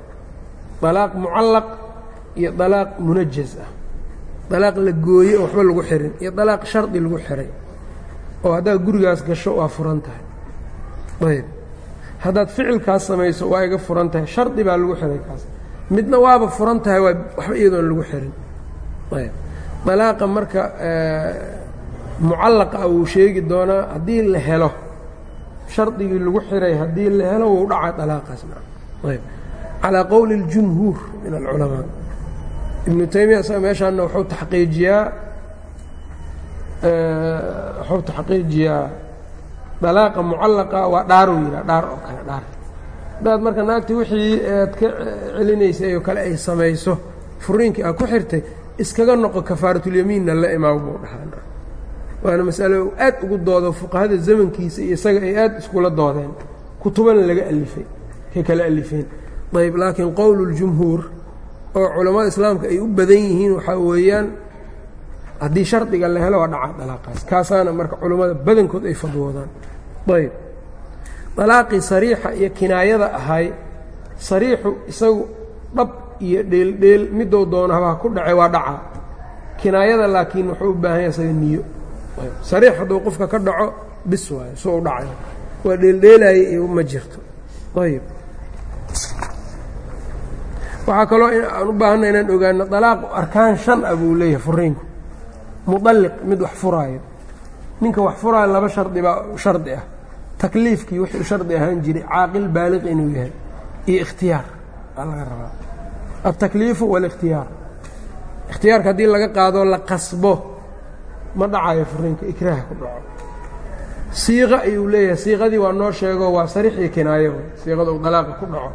Alaaq mucallaq iyo alaaq munajaz ah. Alaaq la gooye oo waxba lagu xirin iyo alaaq shardi lagu xiray oo haddaad gurigaas gasho waa furan tahay. Ayb haddaad ficilkaas samayso waa iga furan tahay. Shardi baa lagu xihay kaas. Midna waaba furan tahay waa waxba iyadoon lagu xirin. Ayb dalaaqa marka mucallaqa wuu sheegi doonaa haddii la helo shardigii lagu xiray haddii la helo wuu dhacaa dalaaqaasna ayb. Calaa qowli اljumhuur min alculamaa. Ibnu taymiya isaga meeshaana wuxuu taxqiijiyaa wuxuu taxqiijiyaa dalaaqa mucallaqa waa dhaaruu yidhaha dhaar oo kale dhaar. Haddaad marka naagti wixii aad ka celinaysay oo kale ay samayso furiinkii aad ku xirtay iskaga noqo kafaaratulyamiinna la imaam buu dhahaa waana masalo aad ugu doodo fuqahada zamankiisa iyo isaga ay aad iskula doodeen. Kutubana laga alifay kay kala alifeen. Ayb laakiin qowluljumhuur oo culammada islaamka ay u badan yihiin waxaa weeyaan haddii shardiga la helo waa dhacaa dalaaqaas kaasaana marka culammada badankood ay fadwoodaan. Ayb dalaaqii sariixa iyo kinaayada ahay sariixu isagu dhab iyo dheeldheel midou doono habaa ku dhacay waa dhacaa. Kinaayada laakiin wuxuu u baahan yahay isaga niyo sariix hadduu qofka ka dhaco bis waayo soo u waa dheeldheelaaye iyo ma jirto. Ayb waxaa kaloo aan u baahanna inaan ogaano dalaaqu arkaan shan ah buu leeyahay furiinku mudalliq mid wax furaayo. Ninka wax furaayo laba shardi baa shardi ah. Takliifkii wuxuu shardi ahaan jiray caaqil baaliq inuu yahay. Iyo ikhtiyaar. Aa laga rabaa. Altakliifu waalikhtiyaar ikhtiyaarka haddii laga qaado la qasbo ma dhacayo furiinka ikraaha ku dhaco. Siiqo ayuu leeyahay siiqadii waa noo sheego waa sariix iyo kinaayo siiqada uu dalaaqa ku dhaco.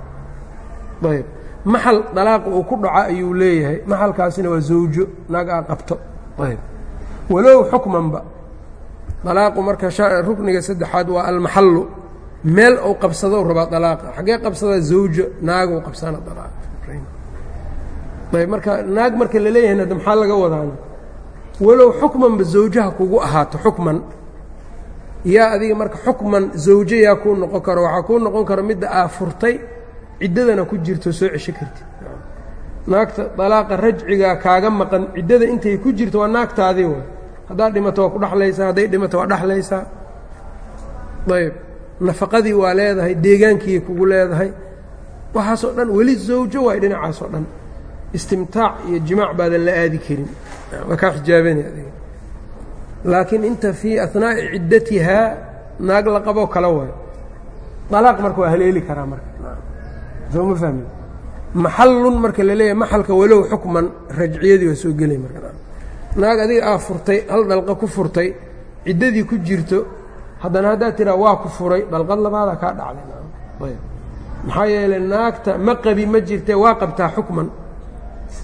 Ayb maxal dalaaqa uu ku dhaco ayuu leeyahay maxalkaasina waa zawjo naag aa qabto. Ayb walow xukmanba. Dalaaqu marka rukniga saddexaad waa almaxallu meel uu qabsadou rabaa dalaaqa xaggee qabsadaa zawjo naaguu qabsana dalaaqa ayb marka naag marka la leeyahayna maxaa laga wadaana walow xukmanba zawjaha kugu ahaato xukman. Yaa adiga marka xukman zawjo yaa kuu noqon karo waxaa kuu noqon karo midda aa furtay ciddadana ku jirto soo cesho kartid. Naagta dalaaqa rajcigaa kaaga maqan ciddada intay ku jirto waa naagtaadii way. Haddaad dhimato waa ku dhexlaysaa hadday dhimato waa dhexlaysaa ayb nafaqadii waa leedahay deegaankiiay kugu leedahay. Waxaasoo dhan weli zawjo waay dhinacaasoo dhan istimtaac iyo jimaac baadan la aadi karin. Waa kaa xijaabani adiga. Laakiin inta fii ahnaa'i ciddatihaa naag la qaboo kala waayo dalaaq marka waa haleeli karaa marka. Soo ma fahmin? Maxallun marka la maxalka walow xukman rajciyadii waa soo gelay marka. Naag adiga aa furtay hal dalqa ku furtay ciddadii ku jirto haddana haddaad tiraa waa ku furay dalqad labaadaa kaa dhacday. Maxaa yeelay naagta ma qabi ma jirtee waa qabtaa xukman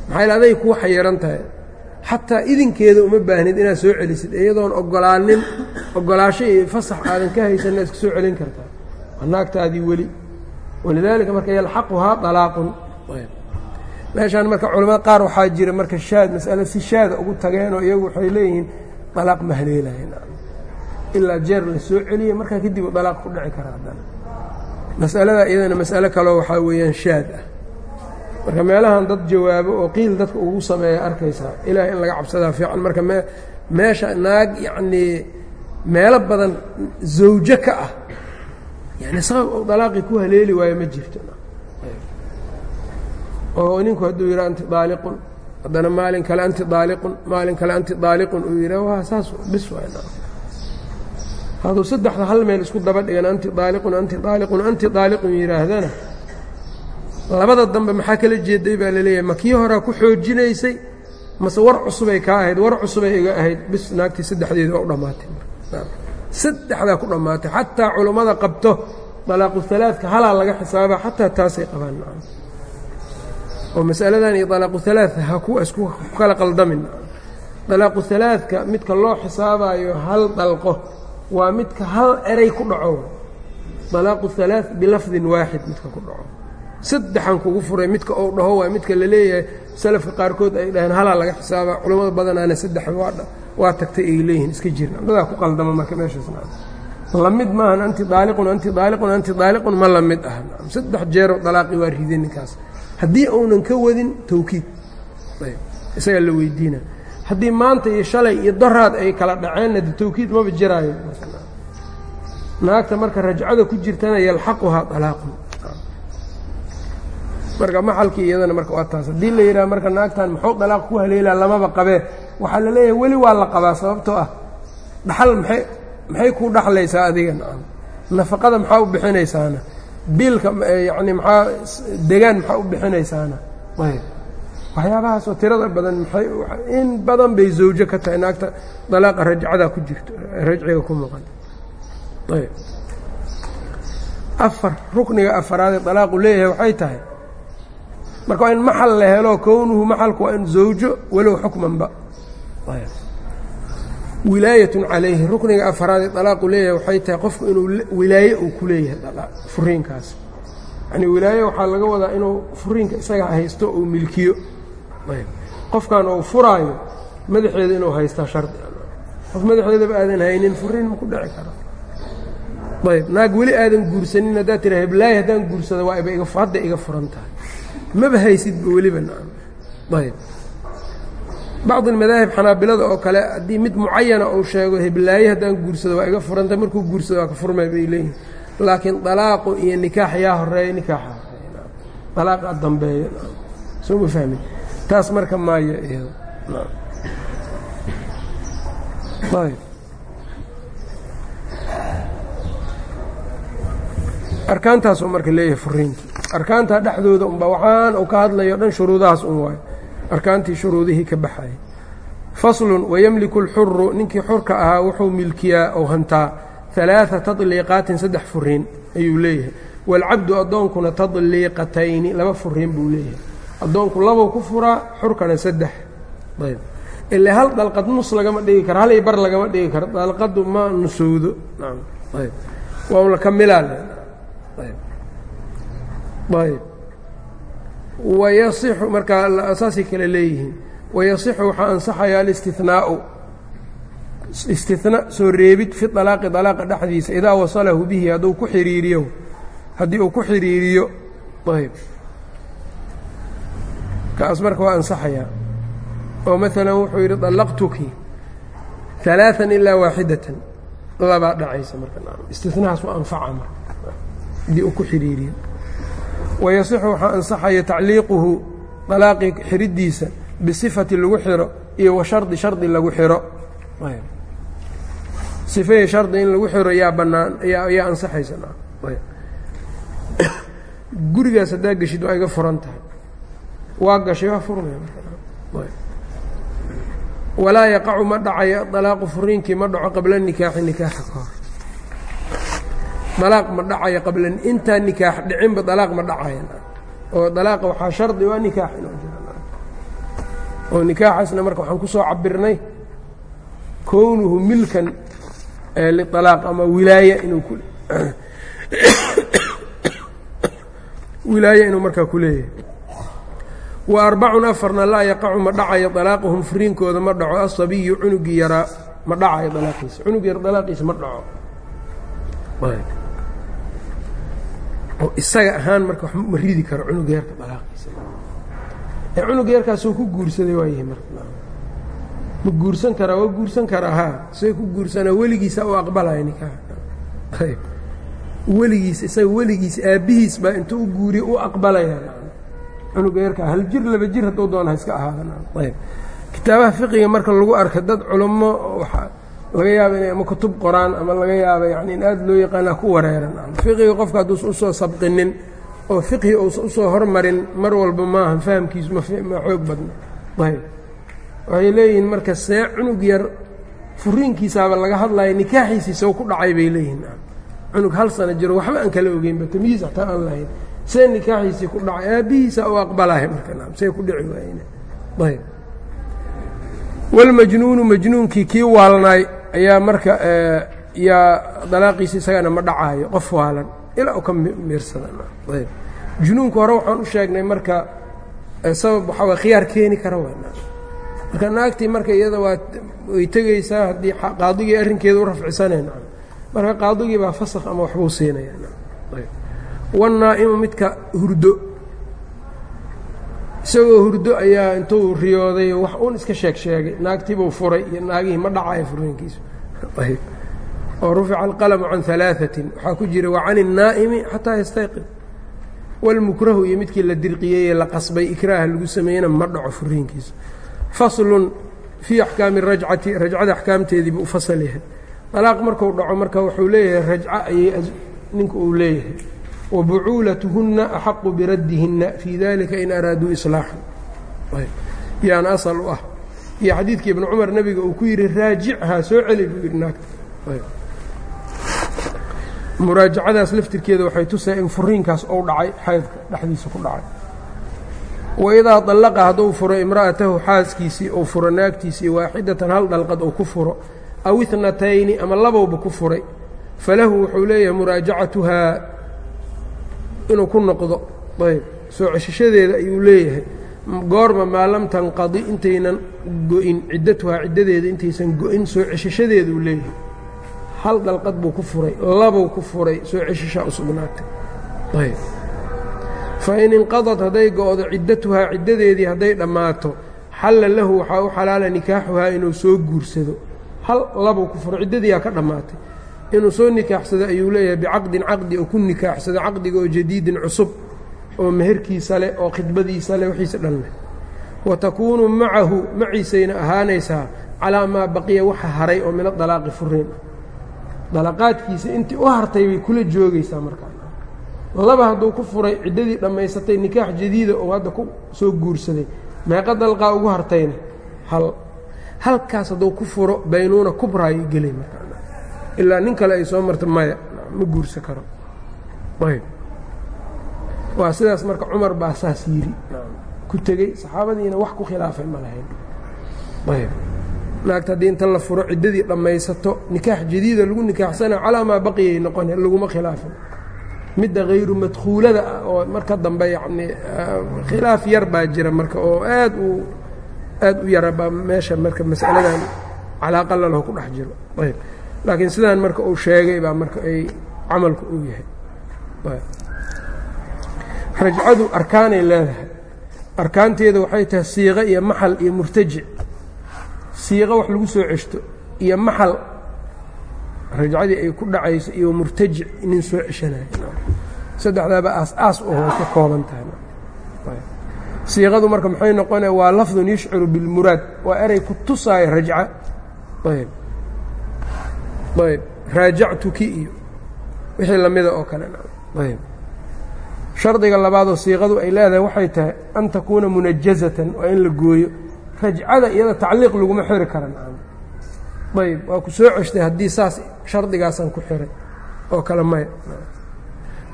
maxaa yeele aday kuu xayiran tahay. Xataa idinkeeda uma baahnid inaad soo celisid iyadoon ogolaanin ogolaasho iyo fasax aadan ka haysanna iska soo celin kartaa. Waa naagtaadii weli. Walidaalika marka yalxaquhaa dalaaqun meeshaan marka culamada qaar waxaa jira marka shaad mas'ale si shaada ugu tageenoo iyagu waxay leeyihiin dalaaq ma haleelayan ilaa jeer la soo celiya markaa kadib uu dalaaq ku dhici karaa haddana. Mas'alada iyadana mas'alo kaloo waxaa weeyaan shaad ah marka meelahan dad jawaabo oo qiil dadka ugu sameeya arkaysaa ilaah in laga cabsadaa fiican. Marka me meesha naag yacnii meelo badan zawjo ka ah yani sabab ou dalaaqii ku haleeli waayo ma jirto. Oo ninku hadduu yidhaha anti daaliqun. Haddana maalin kale anti daaliqun. Maalin kale anti daaliqun. Uu yidhah waa saas bis waay hadduu saddexda hal meel isku daba dhigan anti daaliqun anti daaliqun anti daaliqun yidhaahdana labada dambe maxaa kala jeeday baa la leeyahay ma kii horaa ku xoojinaysay? Mase war cusubay kaa ahayd war cusubay iga ahayd bis naagtii saddexdeedi waa u dhammaatay. Saddexdaa ku dhammaatay xataa culummada qabto dalaaqu halaadka halaa laga xisaaba xataa taasay qabaan oo masaladan iyo dalaaqu halaad ha ku isku kala qaldamin dalaaqu halaadka midka loo xisaabayo hal dalqo waa midka hal eray ku dhaco. Dalaaqu halaad bilafdin waaxid midka ku dhaco saddexan kugu furay midka ou dhaho waa midka la leeyahay. Salafka qaarkood ay dhaheen halaa laga xisaabaa culammada badanaana saddex waa tagtay ay leeyihiin iska jirna. Dadaa ku qaldama marka meeshaasna la maahan anti daaliqun anti daaliqun anti daaliqun ma la ah saddex jeero dalaaqi waa riday ninkaas. Haddii uunan ka wadin tawkiid. Isagaa la weydiina. Haddii maanta iyo shalay iyo daraad ay kala dhaceenna de tawkiid maba jiraayo. Naagta marka rajcada ku jirtana yalxaquhaa alaaqun marka maxalkii iyadana marka waa taas. Haddii la yidhaha marka naagtan muxuu dalaaq ku haleelaa lamaba qabee? Waxaa la leeyahay weli waa la qabaa sababtoo ah dhaxal maxay maxay kuu dhaxlaysaa adiga? Nacam. Nafaqada maxaa u bixinaysaana? Biilka yacni maxaa degaan maxaa u bixinaysaana? Waxyaabahaasoo tirada badan maxay in badan bay zawjo ka tahay naagta dalaaqa rajcadaa ku jirto rajciga ku muuqan ayb afar rukniga afaraadee dalaaqu leeyahay waxay tahay marka waa in maxal la helo kownuhu maxalku waa in zawjo walow xukmanba. Wilaayatun calayhi rukniga afaraadee dalaaqu leeyahay waxay tahay qofku inuu wilaaye uu ku leeyahay furiinkaas yacnii wilaaye waxaa laga wadaa inuu furiinka isaga haysto uu milkiyo. Qofkan uu furaayo madaxeeda inuu haystaa shardi. Qof madaxeedaba aadan haynin furiin ma ku dhici karo. Ayb naag weli aadan guursanin haddaad tira heblaayi haddaan guursada waa hadda iga furan tahay maba haysidba weliba ayb. Bacd almadaahib xanaabilada oo kale haddii mid mucayana uu sheego heblaaye haddaan guursado waa iga furantay markuu guursado waa ka furmay bay leeyihiin laakiin dalaaqu iyo nikaax yaa horreeya nikaaxa. Dalaaqa dambeeyo soo ma fahmin? Taas marka maayo iyado ayb. Arkaantaasuu marka leeyahay furiinkii arkaanta dhexdooda unba waxaan uu ka hadlayo dhan shuruudahaas un waayo. Arkaantii shuruudihii ka baxayay faslun wayemliku alxuru ninkii xurka ahaa wuxuu milkiyaa ou hantaa. Alaaثa tadliiqaatin saddex furiin ayuu leeyahay. Waalcabdu addoonkuna tadliiqatayni laba furiin buu leeyahay. Addoonku labuu ku furaa xurkana saddex. Ayb. Ile hal dalqad nus lagama dhigi karo hal i bar lagama dhigi karo dalqadu ma nusowdo. Ayb. Waa la kamilaa ayb wayasixu markaa saasay kale leeyihiin wayasixu waxaa ansaxaya alistinaau istina soo reebid fi alaaqi dalaaqa dhexdiisa idaa wasalahu bihi hadduu ku xiriiriyo haddii uu ku xiriiriyo ayb kaas marka waa ansaxayaa oo maalan wuxuu yidhi طallaqtuki ثalaaثa ilaa waaxidatan labaa dhacaysa marka istinahaas waa anfaca marka haddii uu ku xiriiriyo wayasixu waxaa ansaxaya tacliiquhu dalaaqii xiriddiisa bisifati lagu xiro iyo wa shardi lagu xiro sifahii shardi in lagu xiro yaa bannaan yaa ansaxaysa gurigaas haddaa geshid waa iga furan tahay waa gashay waa furmaya walaa yaqacu ma dhacayo dalaaqu furiinkii ma dhaco qabla nikaaxi nikaaxa ka hor dalaaq ma dhacayo qabla intaa nikaax dhicinba dalaaq ma dhacayo oo dalaaqa waxaa shardi waa nikaax inuu jiro. Oo nikaaxaasna marka waxaan ku soo cabirnay kownuhu milkan lialaaq ama wilaaya inuu ku wilaaya inuu markaa ku leeyahay. Wa arbacun afarna laa yaqacu ma dhacayo dalaaquhum furiinkooda ma dhaco. Asabiyu cunugii yaraa ma dhacayo dalaaqiisa. Cunug yar dalaaqiisa ma dhaco oo isaga ahaan marka wax ma ridi karo cunug yarka dalaaqiisa ee cunug yarkaasoo ku guursaday waa yihi marka ma guursan karaa waa guursan karaa haa say ku guursanaa weligiisa u aqbalaya nikaaxa ayb. Weligiis isaga weligiis aabbihiis baa intuu u guuriye u aqbalaya. Cunuga yarkaa hal jir laba jir hadduu doona ha iska ahaadanayb kitaabaha fiqiga marka lagu arka dad culummo laga yaaba inay ama kutub qoraan ama laga yaaba yani in aad loo yaqaanaa ku wareeran. Fiqiga qofka hadduusa u soo sabqinin oo fiqhi uusa u soo hormarin mar walba maaha fahamkiisu ma xoog badna. Ayb waxay leeyihiin marka see cunug yar furiinkiisaaba laga hadlaya nikaaxiisiisa ku dhacay bay leeyihiin. Cunug hal sano jiro waxba aan kala ogeynba tamyiis xataa aan lahayn. See nikaaxiisii ku dhacay aabbihiisa u aqbalaya marka see ku dhici waayeen ayb walmajnuunu majnuunkii kii waalnaay ayaa marka yaa dalaaqiisa isagana ma dhacaayo qof waalan ilaa u ka miirsadayb junuunka hore waxaan u sheegnay marka sabab waxaa waa khiyaar keeni kara marka naagtii marka iyada waa way tegeysaa haddii qaadigii arrinkeeda u rafcisaneen marka qaadigii baa fasakh ama waxbuu siinaya wannaa'imu midka hurdo isagoo hurdo ayaa intuu riyooday wax un iska sheeg sheegay naagtiibuu furay iyo naagihii ma dhacayo furiinkiisu ayb oo rufica alqalamu can alaaثatin waxaa ku jira wa can الnaa'imi xataa yastayqid walmukrahu iyo midkii la dirqiyeyee la qasbay ikraaha lagu sameeyena ma dhaco furiinkiisu faslun fii axkaami rajcati rajcada axkaamteediibu u fasal yahay alaaq marku dhaco marka wuxuu leeyahay rajco ayay ninka uu leeyahay wa bucuulatuhunna axaqu biraddihinna fii dalika in araaduu islaaxan yaana asal u ah iyo xadiidkii ibnu cumar nebiga uu ku yidhi raajichaa soo celi buu yidhi naagta muraajacadaas laftirkeeda waxay tusaa in furiinkaas ou dhacay xaydka dhexdiisa ku dhacay waidaa dallaqa hadduu furo imra'atahu xaaskiisii ou furo naagtiisii waaxidatan hal dalqad ou ku furo aw itnatayni ama labowba ku furay falahu wuxuu leeyahay muraajacatuhaa inuu ku noqdo ayb soo ceshashadeeda ayuu leeyahay. Goorma maa lam tanqadi intaynan go-in ciddatuhaa ciddadeeda intaysan go-in soo ceshashadeeduu leeyahay. Hal dalqad buu ku furay labow ku furay soo ceshashaa u sugnaatay. Ayb. Fa in inqadad hadday go-do ciddatuhaa ciddadeedii hadday dhammaato xalla lahu waxaa u xalaala nikaaxuhaa inuu soo guursado. Hal labow ku furo ciddadiiaa ka dhammaatay inuu soo nikaaxsado ayuu leeyahay bicaqdin caqdi oo ku nikaaxsado caqdiga oo jadiidin cusub oo meherkiisa leh oo khidbadiisa leh wixiisa dhan leh. Wa takuunu macahu maciisayna ahaanaysaa calaa maa baqiya waxa haray oo mina dalaaqi furiin dalaqaadkiisa intii u hartay bay kula joogaysaa markaa. Laba hadduu ku furay ciddadii dhammaysatay nikaax jadiida oo hadda ku soo guursaday meeqa dalqaa ugu hartayna hal halkaas hadduu ku furo baynuuna kubraayay gelay markaa ilaa nin kale ay soo marta maya ma guursa karo. Ayb waa sidaas marka cumar baa saas yidhi ku tegey saxaabadiina wax ku khilaafay ma lahayn. Ayb naagta haddii inta la furo ciddadii dhammaysato nikaax jadiida lagu nikaaxsana calaa maa baqiyay noqone laguma khilaafin. Midda hayru madkhuulada ah oo marka dambe yacnii khilaaf yar baa jira marka oo aad u aad u yara baa meesha marka mas'aladan calaaqa lalaho ku dhex jiro. Ayb laakiin sidaan marka uu sheegay baa marka ay camalku uu yahay. Rajcadu arkaanay leedahay. Arkaanteeda waxay tahay siiqo iyo maxal iyo murtajic. Siiqo wax lagu soo ceshto iyo maxal. Rajcadii ay ku dhacayso iyo murtajic nin soo ceshanayo saddexdaaba aas-aas oo ka kooban tahay. Siiqadu marka maxay noqonaya waa lafdun yushciru bilmuraad waa erey ku tusaayo rajca. Ayb ayb. Raajactuki iyo wixii lamida oo kale. Ayb. Shardiga labaadoo siiqadu ay leedahay waxay tahay an takuuna munajazatan waa in la gooyo. Rajcada iyada tacliiq laguma xiri kara nacam ayb. Waa ku soo ceshtay haddii saas shardigaasaan ku xiray oo kale maya.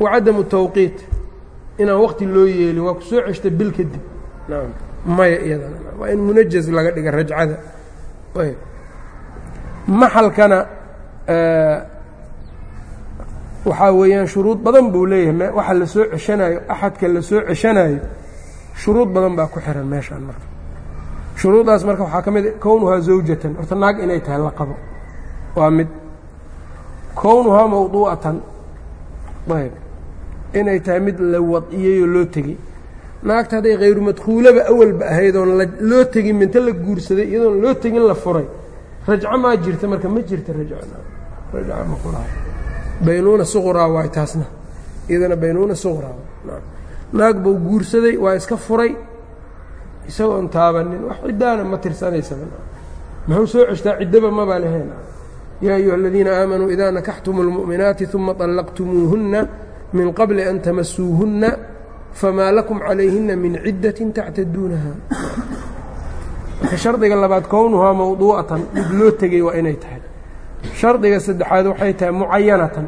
Wa cadamu tawqiit. Inaan waqti loo yeelin waa ku soo ceshtay bil kadib. Maya iyadana. Waa in munajaz laga dhiga rajcada ayb. Maxalkana waxaa weeyaan shuruud badan buu leeyahay. Waxa la soo ceshanayo axadka la soo ceshanayo shuruud badan baa ku xiran meeshaan marka. Shuruuddaas marka waxaa ka mid kownuhaa zawjatan. Horta naag inay tahay la qabo. Waa mid. Kownuhaa mawduu'atan. Ayb. Inay tahay mid la wad'iyeyoo loo tegey naagta hadday khayru madkhuulaba awalba ahayd oon loo tegin minta la guursaday iyadoon loo tegin la furay. Rajco maa jirta marka ma jirta kulaha baynuuna suqraa waay taasna. Iyadana baynuuna suqraa naag buu guursaday waa iska furay. Isagoon taabanin wax ciddaana ma tirsanaysaba muxuu soo ceshtaa? Ciddaba mabaa lahayn yaa ayuha aladiina aamanuu idaa nakaxtumu اlmu'minaati uma طallaqtumuuhunna min qabli an tamasuuhunna famaa lakum calayhina min ciddatin tactaduunaha marka shardiga labaad kownuhaa mawduu'atan mid loo tegey waa inay tahay shardiga saddexaad waxay tahay mucayanatan.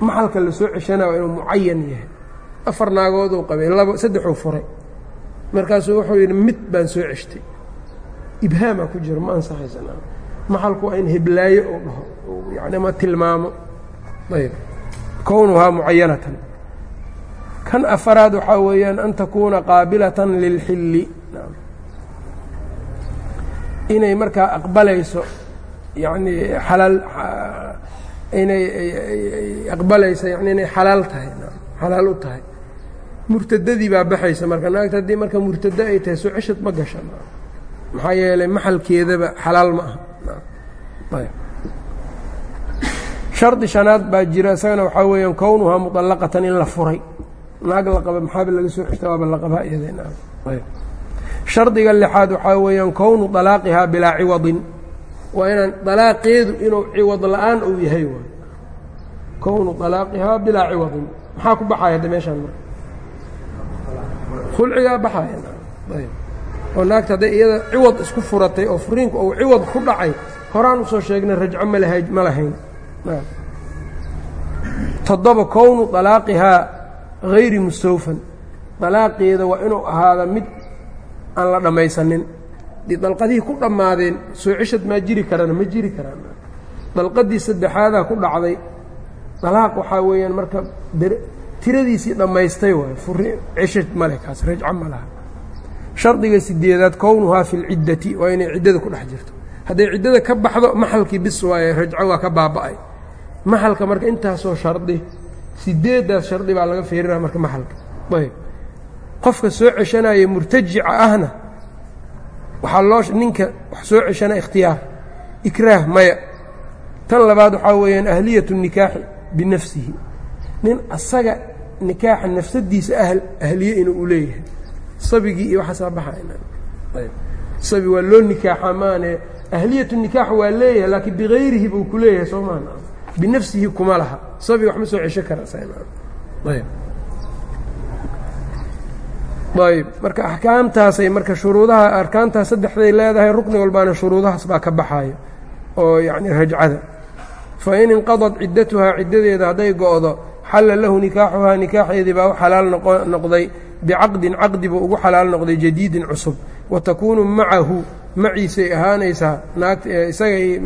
Maxalka la soo ceshanaa waa inuu mucayan yahay. Afar naagooduu qabay laba saddexuu furay. Markaasuu wuxuu yidhi mid baan soo ceshtay. Ibhaamaa ku jiro ma ansaxaysan maxalku waa in heblaayo uu dhaho. Yani ma tilmaamo. Ayb kownuhaa mucayanatan. Kan afaraad waxaa weeyaan an takuuna qaabilatan lilxilli. Inay markaa aqbalayso yacnii xalaal inay aqbalayso yani inay xalaal tahay xalaal u tahay. Murtadadii baa baxaysa marka naagta haddii marka murtado ay tahay soo ceshad ma gasha maxaa yeelay maxalkeedaba xalaal ma aha shardi shanaad baa jira isagana waxaa weeyaan kownuhaa muطallaqatan in la furay. Naag la qaba maxaaba laga soo xigta waaba la qabaa iyadashardiga lixaad waxaa weeyaan kownu طalaaqihaa bilaa ciwadin waa inaan dalaaqeedu inuu ciwad la'aan uu yahay waay. Kownu طalaaqihaa bilaa ciwadin. Maxaa ku baxaya hadda meeshaan marka? Khulcigaa baxaya. Oo naagta hadday iyada ciwad isku furatay oo furiinku uu ciwad ku dhacay horaan u soo sheegnay rajco malha ma lahayn. Toddoba kownu طalaaqihaa hayri mustawfan. Dalaaqeeda waa inuu ahaada mid aan la dhammaysanin dalqadihii ku dhammaadeen soo ceshad maa jiri karana ma jiri karaan. Dalqadii saddexaadaa ku dhacday dalaaq waxaa weeyaan marka tiradiisii dhammaystay waay ceshad male kaas rajco ma laha. Shardiga sideedaad kownuhaa fi lciddati waa inay ciddada ku dhex jirto. Hadday ciddada ka baxdo maxalkii bis waaye rajco waa ka baaba'ay. Maxalka marka intaasoo shardi sideeddaas shardi baa laga fiirinaya marka maxalka. Ayb qofka soo ceshanaya murtajica ahna waxaa loo ninka wax soo ceshana ikhtiyaar. Ikraah maya. Tan labaad waxaa weeyaan ahliyatu nikaaxi binafsihi. Nin asaga nikaaxa nafsadiisa ahl ahliye inuu u leeyahay. Sabigii iyo waxaasaa baxasabi waa loo nikaaxa maane. Ahliyatu nikaax waa leeyahay laakiin bigayrihi buu ku leeyahay soo maa binafsihi kuma laha. Sabi wax ma soo cesho kara ayb. Marka axkaamtaasay marka shuruudaha arkaantaas saddexday leedahay rukni walbaana shuruudahaas baa ka baxayo oo yacni rajcada. Fa in inqadad ciddatuhaa ciddadeeda hadday go'do xalla lahu nikaaxuhaa nikaaxeedii baa u xalaal noqday bicaqdin caqdi buu ugu xalaal noqday jadiidin cusub. Wa takuunu macahu maciisay ahaanaysaa naagta isagay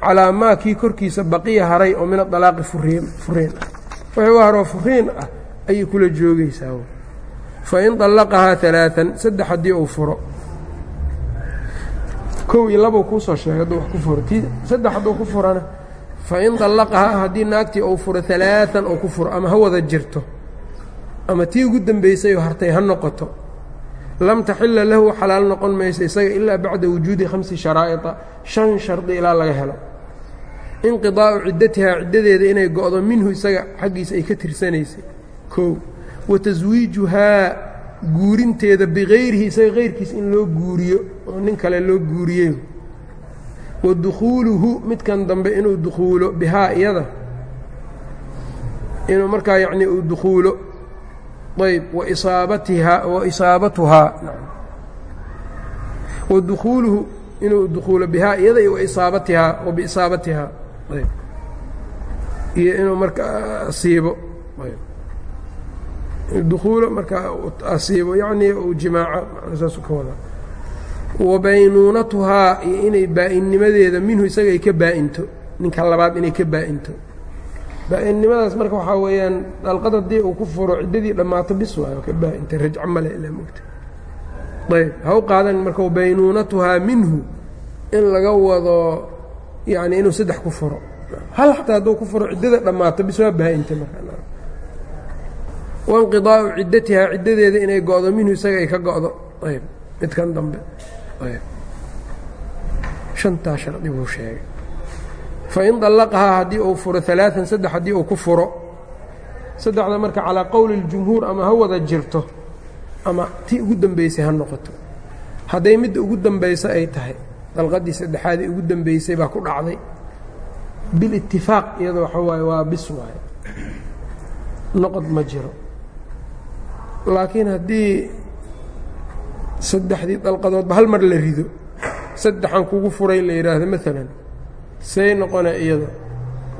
calaa maa kii korkiisa baqiya haray oo min adalaaqi furiin ah wixii u haroo furiin ah ayay kula joogaysaa fa in dallaqahaa alaaan saddex haddii uu furo kow iyo labou kuusoo sheegay hadduu wax ku furo ti saddex hadduu ku furana fa in dallaqahaa haddii naagtii uu furo alaaan uu ku furo ama ha wada jirto ama tii ugu dambaysay oo hartay ha noqoto lam taxila lahu xalaal noqon mayso isaga ilaa bacda wujuudi khamsi sharaa'ita shan shardi ilaa laga helo inqidaa'u ciddatihaa ciddadeeda inay go'do minhu isaga xaggiisa ay ka tirsanaysay kow wa taswiijuhaa guurinteeda bikayrihi isaga kayrkiisa in loo guuriyo oo nin kale loo guuriyo wa dukhuuluhu midkan dambe inuu dukhuulo bihaa iyada. Inuu markaa yacnii uu dukhuulo. Ayb wa isaabatihaa wa isaabatuhaa wa dukhuuluhu inuu dukhuulo bihaa iyada iyo wa isaabatihaa wa biisaabatihaa iyo inuu markaa asiibo dukhuulo markaa asiibo yacnii uu jimaaco saasu ka wadaa wa baynuunatuhaa iyo inay baa-innimadeeda minhu isaga ay ka baa-into ninka labaad inay ka baa-into baa-innimadaas marka waxaa weeyaan dalqad haddii uu ku furo ciddadii dhammaato bis waayo ka baa-intay rajco male ilaa mogta ayb ha u qaadan marka baynuunatuhaa minhu in laga wado yacni inuu saddex ku furo hal xataa hadduu ku furo ciddada dhammaato bis waa baa-intay marka wainqidaa'u ciddatihaa ciddadeeda inay go'do minhu isaga ay ka go'do ayb midkan dambe ayb shantaa shardi buu sheegay fain dallaqahaa haddii uu furo alaaan saddex haddii uu ku furo saddexda marka calaa qowli اljumhuur ama ha wada jirto ama tii ugu dambaysay ha noqoto hadday midda ugu dambaysa ay tahay dalqadii saddexaadii ugu dambaysay baa ku dhacday bilitifaaq iyado waxa waaye waa bis waaye noqod ma jiro laakiin haddii saddexdii dalqadoodba hal mar la rido saddexan kugu furay la yidhaahdo maalan say noqona iyada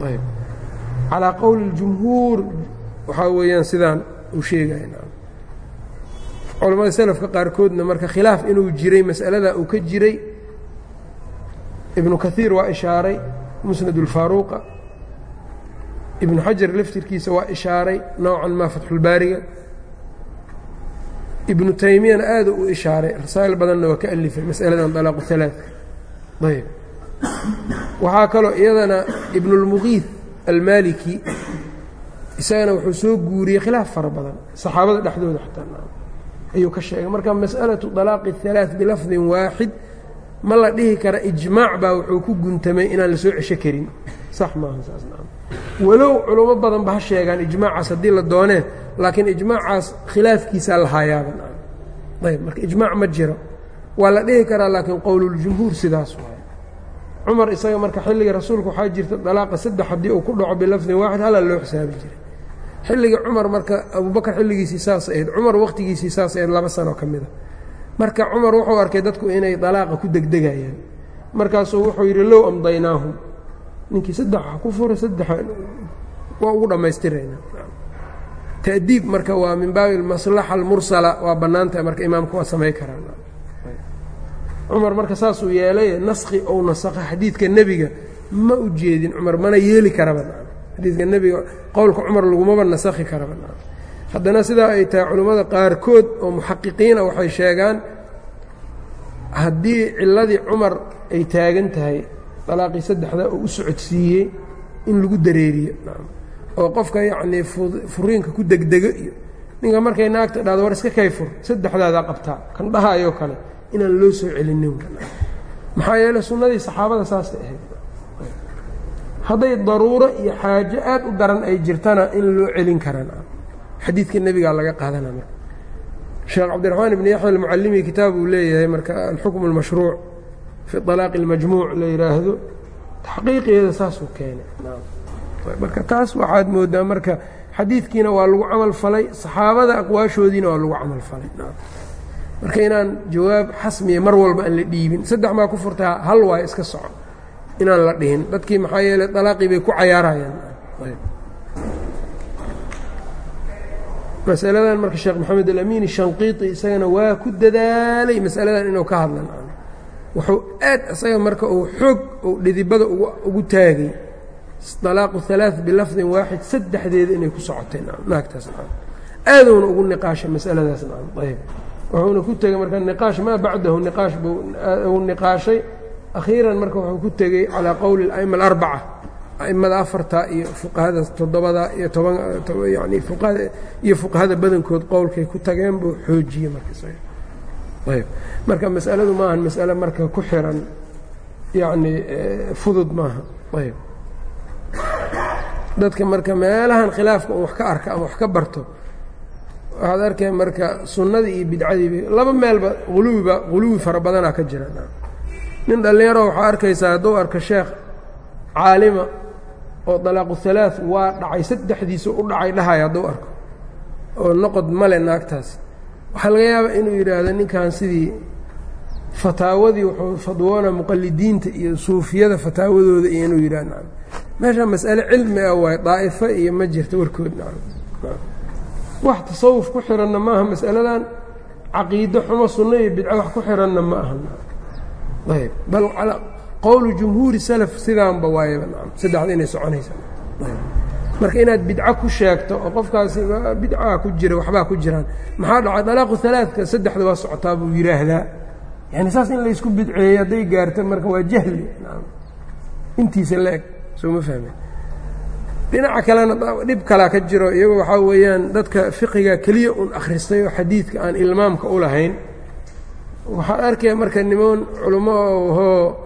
ayb. Calaa qowli اljumhuur waxaa weeyaan sidaan uu sheegaya culamada selafka qaarkoodna marka khilaaf inuu jiray mas'aladaa uu ka jiray ibnu kahiir waa ishaaray musnad ulfaaruuqa ibnu xajar laftirkiisa waa ishaaray nowcan maa fatxulbaariga ibnu taymiyana aada u ishaaray rasaa'il badanna waa ka alifay mas'aladan dalaaqu halaa ayb waxaa kaloo iyadana ibnulmuqiid almaaliki isagana wuxuu soo guuriyey khilaaf fara badan saxaabada dhexdooda xataa. Ayuu ka sheegay marka mas'alatu dalaaqi halaaث bilafdin waaxid ma la dhihi kara ijmaac baa wuxuu ku guntamay inaan la cesho karin. Sax maaha saas walow culamo badan ba ha sheegaan ijmaacaas haddii la doonee laakiin ijmaacaas khilaafkiisaa la ayb marka ijmaac ma jiro. Waa la dhihi karaa laakiin qowluljumhuur sidaas waay cumar isaga marka xilliga rasuulka waxaa jirta dalaaqa saddex haddii uu ku dhaco bilafdin waaxid halaa loo xisaabi jiray xilliga cumar marka abubakar xilligiisii saas ahayd cumar waqtigiisii saas ahayd laba sanoo ka mida marka cumar wuxuu arkay dadku inay dalaaqa ku degdegayaan. Markaasuu wuxuu yidhi low amdaynaahum ninkii saddex wax ku fura saddexa waa ugu dhammaystirayna. Ta'diib marka waa min baabi almaslaxa almursala waa bannaan tahay marka imaamku waa samay karaan. Cumar marka saasuu yeelay naskhi ou nasakha xadiidka nebiga ma u jeedin cumar mana yeeli karaba. Xadiidka nebiga qowlka cumar lagumaba nasakhi karaba. Haddana sidaa ay tahay culimmada qaarkood oo muxaqiqiina waxay sheegaan haddii ciladii cumar ay taagan tahay dalaaqii saddexda oo u socodsiiyey in lagu dareeriyo. Oo qofka yacnii furiinka ku degdego iyo ninka markay naagta dhahdo war iska kay fur saddexdaadaa qabtaa kan dhahaayoo kale inaan loo soo celinin maxaa yeeley sunnadii saxaabada saasay ahayd. Hadday daruuro iyo xaajo aad u daran ay jirtana in loo celin karaan xadiidka nebigaa laga qaadana marka. Sheekh cabdiraxmaan ibni yaxya almucallimi kitaab uu leeyahay marka alxukmu almashruuc fi alaaqi almajmuuc la yidhaahdo taxqiiqeeda saasuu keenay. Marka taas waxaad moodaa marka xadiidkiina waa lagu camal falay saxaabada aqwaashoodiina waa lagu camal falay. Marka inaan jawaab xasmiya mar walba aan la dhiibin saddex maa ku furtaa hal waay iska soco inaan la dhihin. Dadkii maxaa yeeley dalaaqii bay ku cayaarayaan. Masaladan marka sheekh maxamed alamiini shanqiiti isagana waa ku dadaalay masaladan inuu ka hadlan wuxuu aad isaga marka uu xoog uu dhidibada ugu taagay. Dalaaqu halaaث bilafdin waaxid saddexdeeda inay ku socotay naagtaas aaduuna ugu niqaashay masaladaas ayb wuxuuna ku tegey marka niqaash maa bacdahu niqaash buu uu niqaashay. Akhiiran marka wuxuu ku tegey calaa qowli اla'ima alarbaca a'immada afarta iyo fuqahada toddobada iyo toban yani fuqahada iyo fuqahada badankood qowlkay ku tageen buu xoojiyey markaayb marka mas'aladu maahan mas'ale marka ku xiran yacni fudud maaha. Ayb. Dadka marka meelahan khilaafka un wax ka arka ama wax ka barto waxaad arkay marka sunnadii iyo bidcadiiba laba meelba huluwiba huluwi fara badanaa ka jira. Nin dhallinyaro waxaa arkaysaa hadduu arka sheekh caalima oo dalaaqu halaaث waa dhacay saddexdiisa u dhacay dhahay hadduu arko oo noqod male naagtaas waxaa laga yaabaa inuu yidhaahdo ninkan sidii fataawadii wuxuu fadwoona muqalidiinta iyo suufiyada fataawadooda iyo inuu yidhah nacam. Meesha mas'ale cilmi ah waay daa'ifo iyo ma jirta warkood nacam. Wax tasawuf ku xiranna ma aha mas'aladan caqiido xumo sunno iyo bidco wax ku xiranna ma aha ayb bal qowlu jumhuuri salaf sidaanba waayaba nacam. Saddexda inay soconaysa marka inaad bidco ku sheegto oo qofkaasi bidcaa ku jira waxbaa ku jiraan. Maxaa dhacay? Dalaaqu halaaثka saddexda waa socotaa buu yidhaahdaa yani saas in laysku bidceeyey hadday gaarto marka waa jahli. Intiisa la soo ma fahmeen dhinaca kalena dhib kalaa ka jiro iyago waxaa weeyaan dadka fiqiga keliya un akhristay oo xadiidka aan ilmaamka u lahayn. Waxaad arkaya marka niman culamo ohoo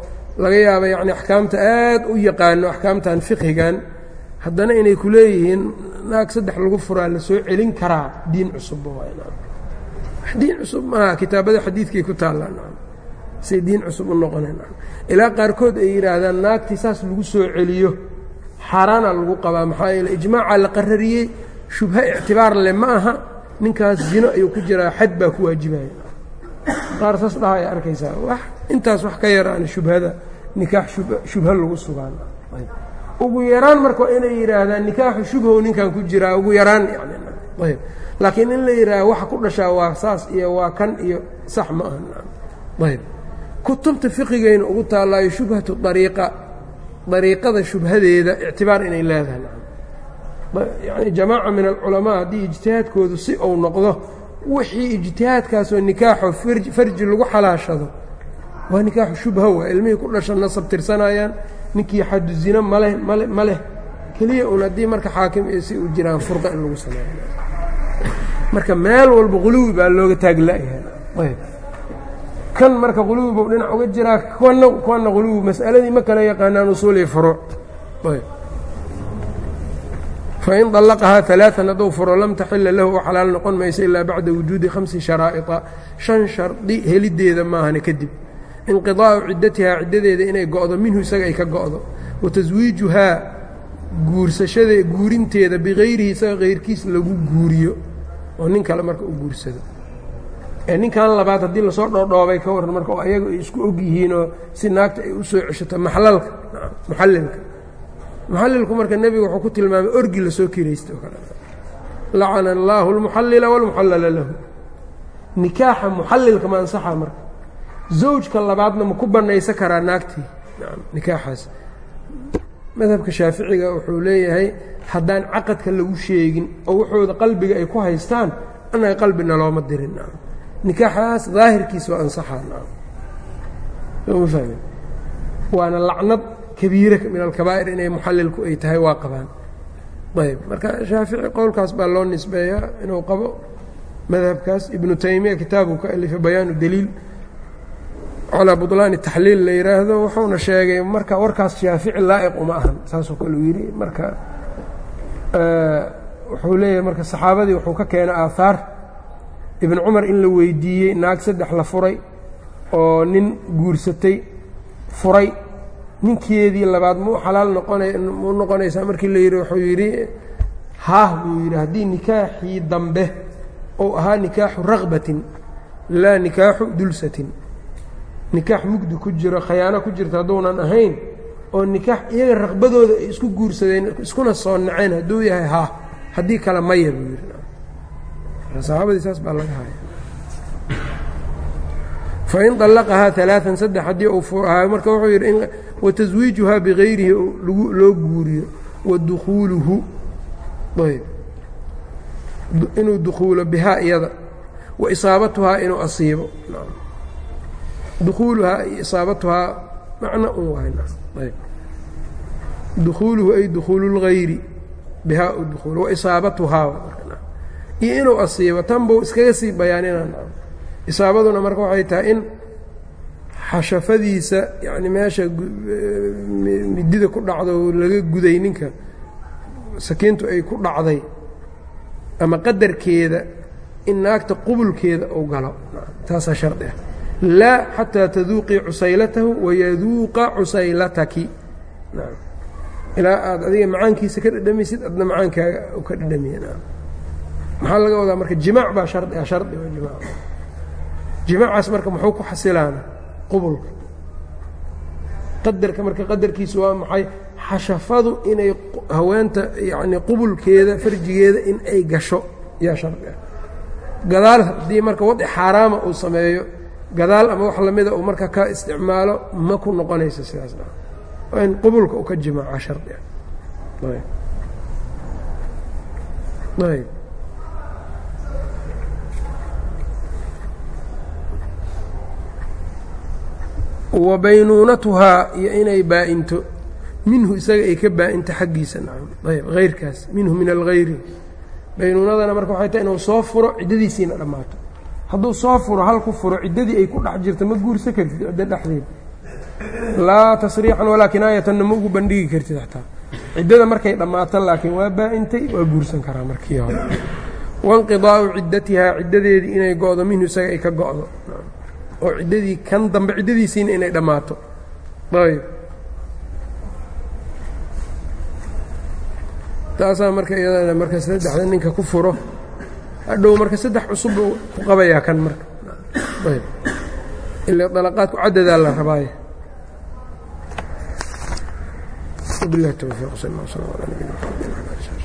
laga yaaba yacni axkaamta aad u yaqaano axkaamtan fiqigan haddana inay ku leeyihiin naag saddex lagu furaa la soo celin karaa diin cusubba diin cusub maaha kitaabada xadiidkay ku taallaan say diin cusub u noqoneen ilaa qaarkood ay yidhaahdaan naagtii saas lagu soo celiyo xaaraana lagu qabaa maxaa yeele ijmaacaa la qarariyey shubho ictibaar leh ma aha ninkaas zino ayuu ku jiraa xad baa ku waajibaya qaar saas dhahaya arkaysaa intaas wax ka yaraan shubhada nikaax shubho lagu sugaan ugu yaraan marka inay yidhaahdaan nikaaxu shubhow ninkan ku jiraa ugu yaraan ayb laakiin in la yidhaaha waxa ku dhashaa waa saas iyo waa kan iyo sax ma aha ayb kutubta fiqigayna ugu taallaayo shubhatu ariiqa dariiqada shubhadeeda ictibaar inay leedahay yani jamaaca min alculamaa haddii ijtihaadkoodu si uu noqdo wixii ijtihaadkaasoo nikaaxo farji lagu xalaashado waa nikaaxu shubha waa ilmihii ku dhasha nasab tirsanayaan ninkii xadu zino maleh male ma leh keliya un haddii marka xaakim iyo si u jiraan furqa in lagu sameeyo marka meel walba quluwi baa looga taagla'yahay ayb kan marka quluwi buu dhinac uga jiraa kuwana kuwana quluwi mas'aladii ma kala yaqaanaan usuuliyo furuuc ayb fain طلqhaa ثaلaaثan hadduu furo lam taxila lahu u xalaal noqon mayso ilaa bacda wujuudi khamsi sharaa'طa شhan shardi helideeda maahane kadib inqidaa'u ciddatihaa ciddadeeda inay go'do minhu isaga ay ka go'do. Wa taswiijuhaa guursashada guurinteeda bikayrihi isaga kayrkiis lagu guuriyo oo nin kale marka u guursado. Ninkan labaad haddii la soo dhoodhoobay ka waran marka oo ayaga ay isku og yihiinoo si naagta ay u soo ceshato maxlalka muxallilka muxallilku marka nebiga wuxuu ku tilmaamay orgi la soo kiraysta kale. Lacana allaahu almuxallila walmuxallala lahu. Nikaaxa muxallilka ma ansaxaa marka zawjka labaadna ma ku bannaysan karaa naagtii nikaaxaas madhabka shaaficiga wuxuu leeyahay haddaan caqadka lagu sheegin oo waxooda qalbiga ay ku haystaan annaga qalbina looma dirin nikaaxaas daahirkiis waa ansaxaa waana lacnad kabiira min alkabaa'ir inay muxallilku ay tahay waa qabaan ayb marka shaafici qowlkaas baa loo nisbeeyaa inuu qabo madhabkaas ibnu taymiya kitaabu ka alifay bayaanu daliil calaa buطlaani taxliil la yidhaahdo wuxuuna sheegay marka warkaas shaafici laa'iq uma ahan. Saasoo kale uu yidhi. Marka wuxuu leeyahay marka saxaabadii wuxuu ka keenay aahaar ibn cumar in la weydiiyey naag saddex la furay oo nin guursatay furay. Ninkeedii labaad muu xalaal noqona muu noqonaysaa? Markii la yidhi wuxuu yidhi haah buu yidhi haddii nikaaxii dambe ou ahaa nikaaxu rakbatin laa nikaaxu dulsatin nikaax mugdi ku jiro khayaano ku jirta hadduunan ahayn oo nikaax iyaga raqbadooda ay isku guursadeen iskuna soo naceen hadduu yahay ha haddii kale maya buu yidhi. Saxaabadii saas baa laga haya fain طalaqahaa alaaثan saddex haddii uu fuurahaayo marka wuxuu yidhi wa taswiijuhaa bikayrihi loo guuriyo wa dukhuuluhu. Ayb. Inuu dukhuulo bihaa iyada wa isaabatuhaa inuu asiibo dukuuluhaa iyo isaabatuhaa macno un waayb dukuuluhu ay dukuulu اlgayri bihaa u dukuul wa iyo inuu asiibo tan buu iskaga sii bayaaninaan isaabaduna marka waxay tahay in xashafadiisa yacni meesha midida ku dhacdo laga guday ninka sakiintu ay ku dhacday ama qadarkeeda in naagta qubulkeeda uu galo taasaa shardi ah laa xataa taduuqii cusaylatahu wayaduuqa cusaylataki. Ilaa aad adiga macaankiisa ka dhadhamaysid adna macaankaaga ka dhadhamiya. Maxaa laga wadaa marka jimaac baa shardi ah shardi waa jimaac. Jimaacaas marka muxuu ku xasilaana qubulka. Qadarka marka qadarkiisu waa maxay? Xashafadu inay haweenta yacni qubulkeeda farjigeeda in ay gasho. Yaa shardi. Ah gadaal haddii marka wadci xaaraama uu sameeyo gadaal ama wax lamida uu marka ka isticmaalo ma ku noqonayso sidaas waa in qubulka uu ka jimaaca shardi ah wa baynuunatuhaa iyo inay baa-into. Minhu isaga ay ka baa-into xaggiisa nacam ayb hayrkaas minhu min algayri baynuunadana marka waxay tahay inuu soo furo ciddadiisiina dhammaato hadduu soo furo hal ku furo ciddadii ay ku dhex jirto ma guursan kartid ciddo dhexdeed laa tasriixan walaa kinaayatanna ma ugu bandhigi kartid xataa ciddada markay dhammaato laakiin waa baa-intay waa guursan karaa markii hore. Wainqidaa'u ciddatihaa ciddadeedii inay go-do minhu isaga ay ka go-do. Oo ciddadii kan dambe ciddadiisiina inay dhammaato. Ayb taasaa marka iyadana marka saddexda ninka ku furo hadhow marka saddex cusub buu ku qabayaa kan marka ayb ila dalaqaadku cadadaa la rabaaye وبالله التوفيق صلى الله وسلم على نبينا محمد وعلى اله وصحبه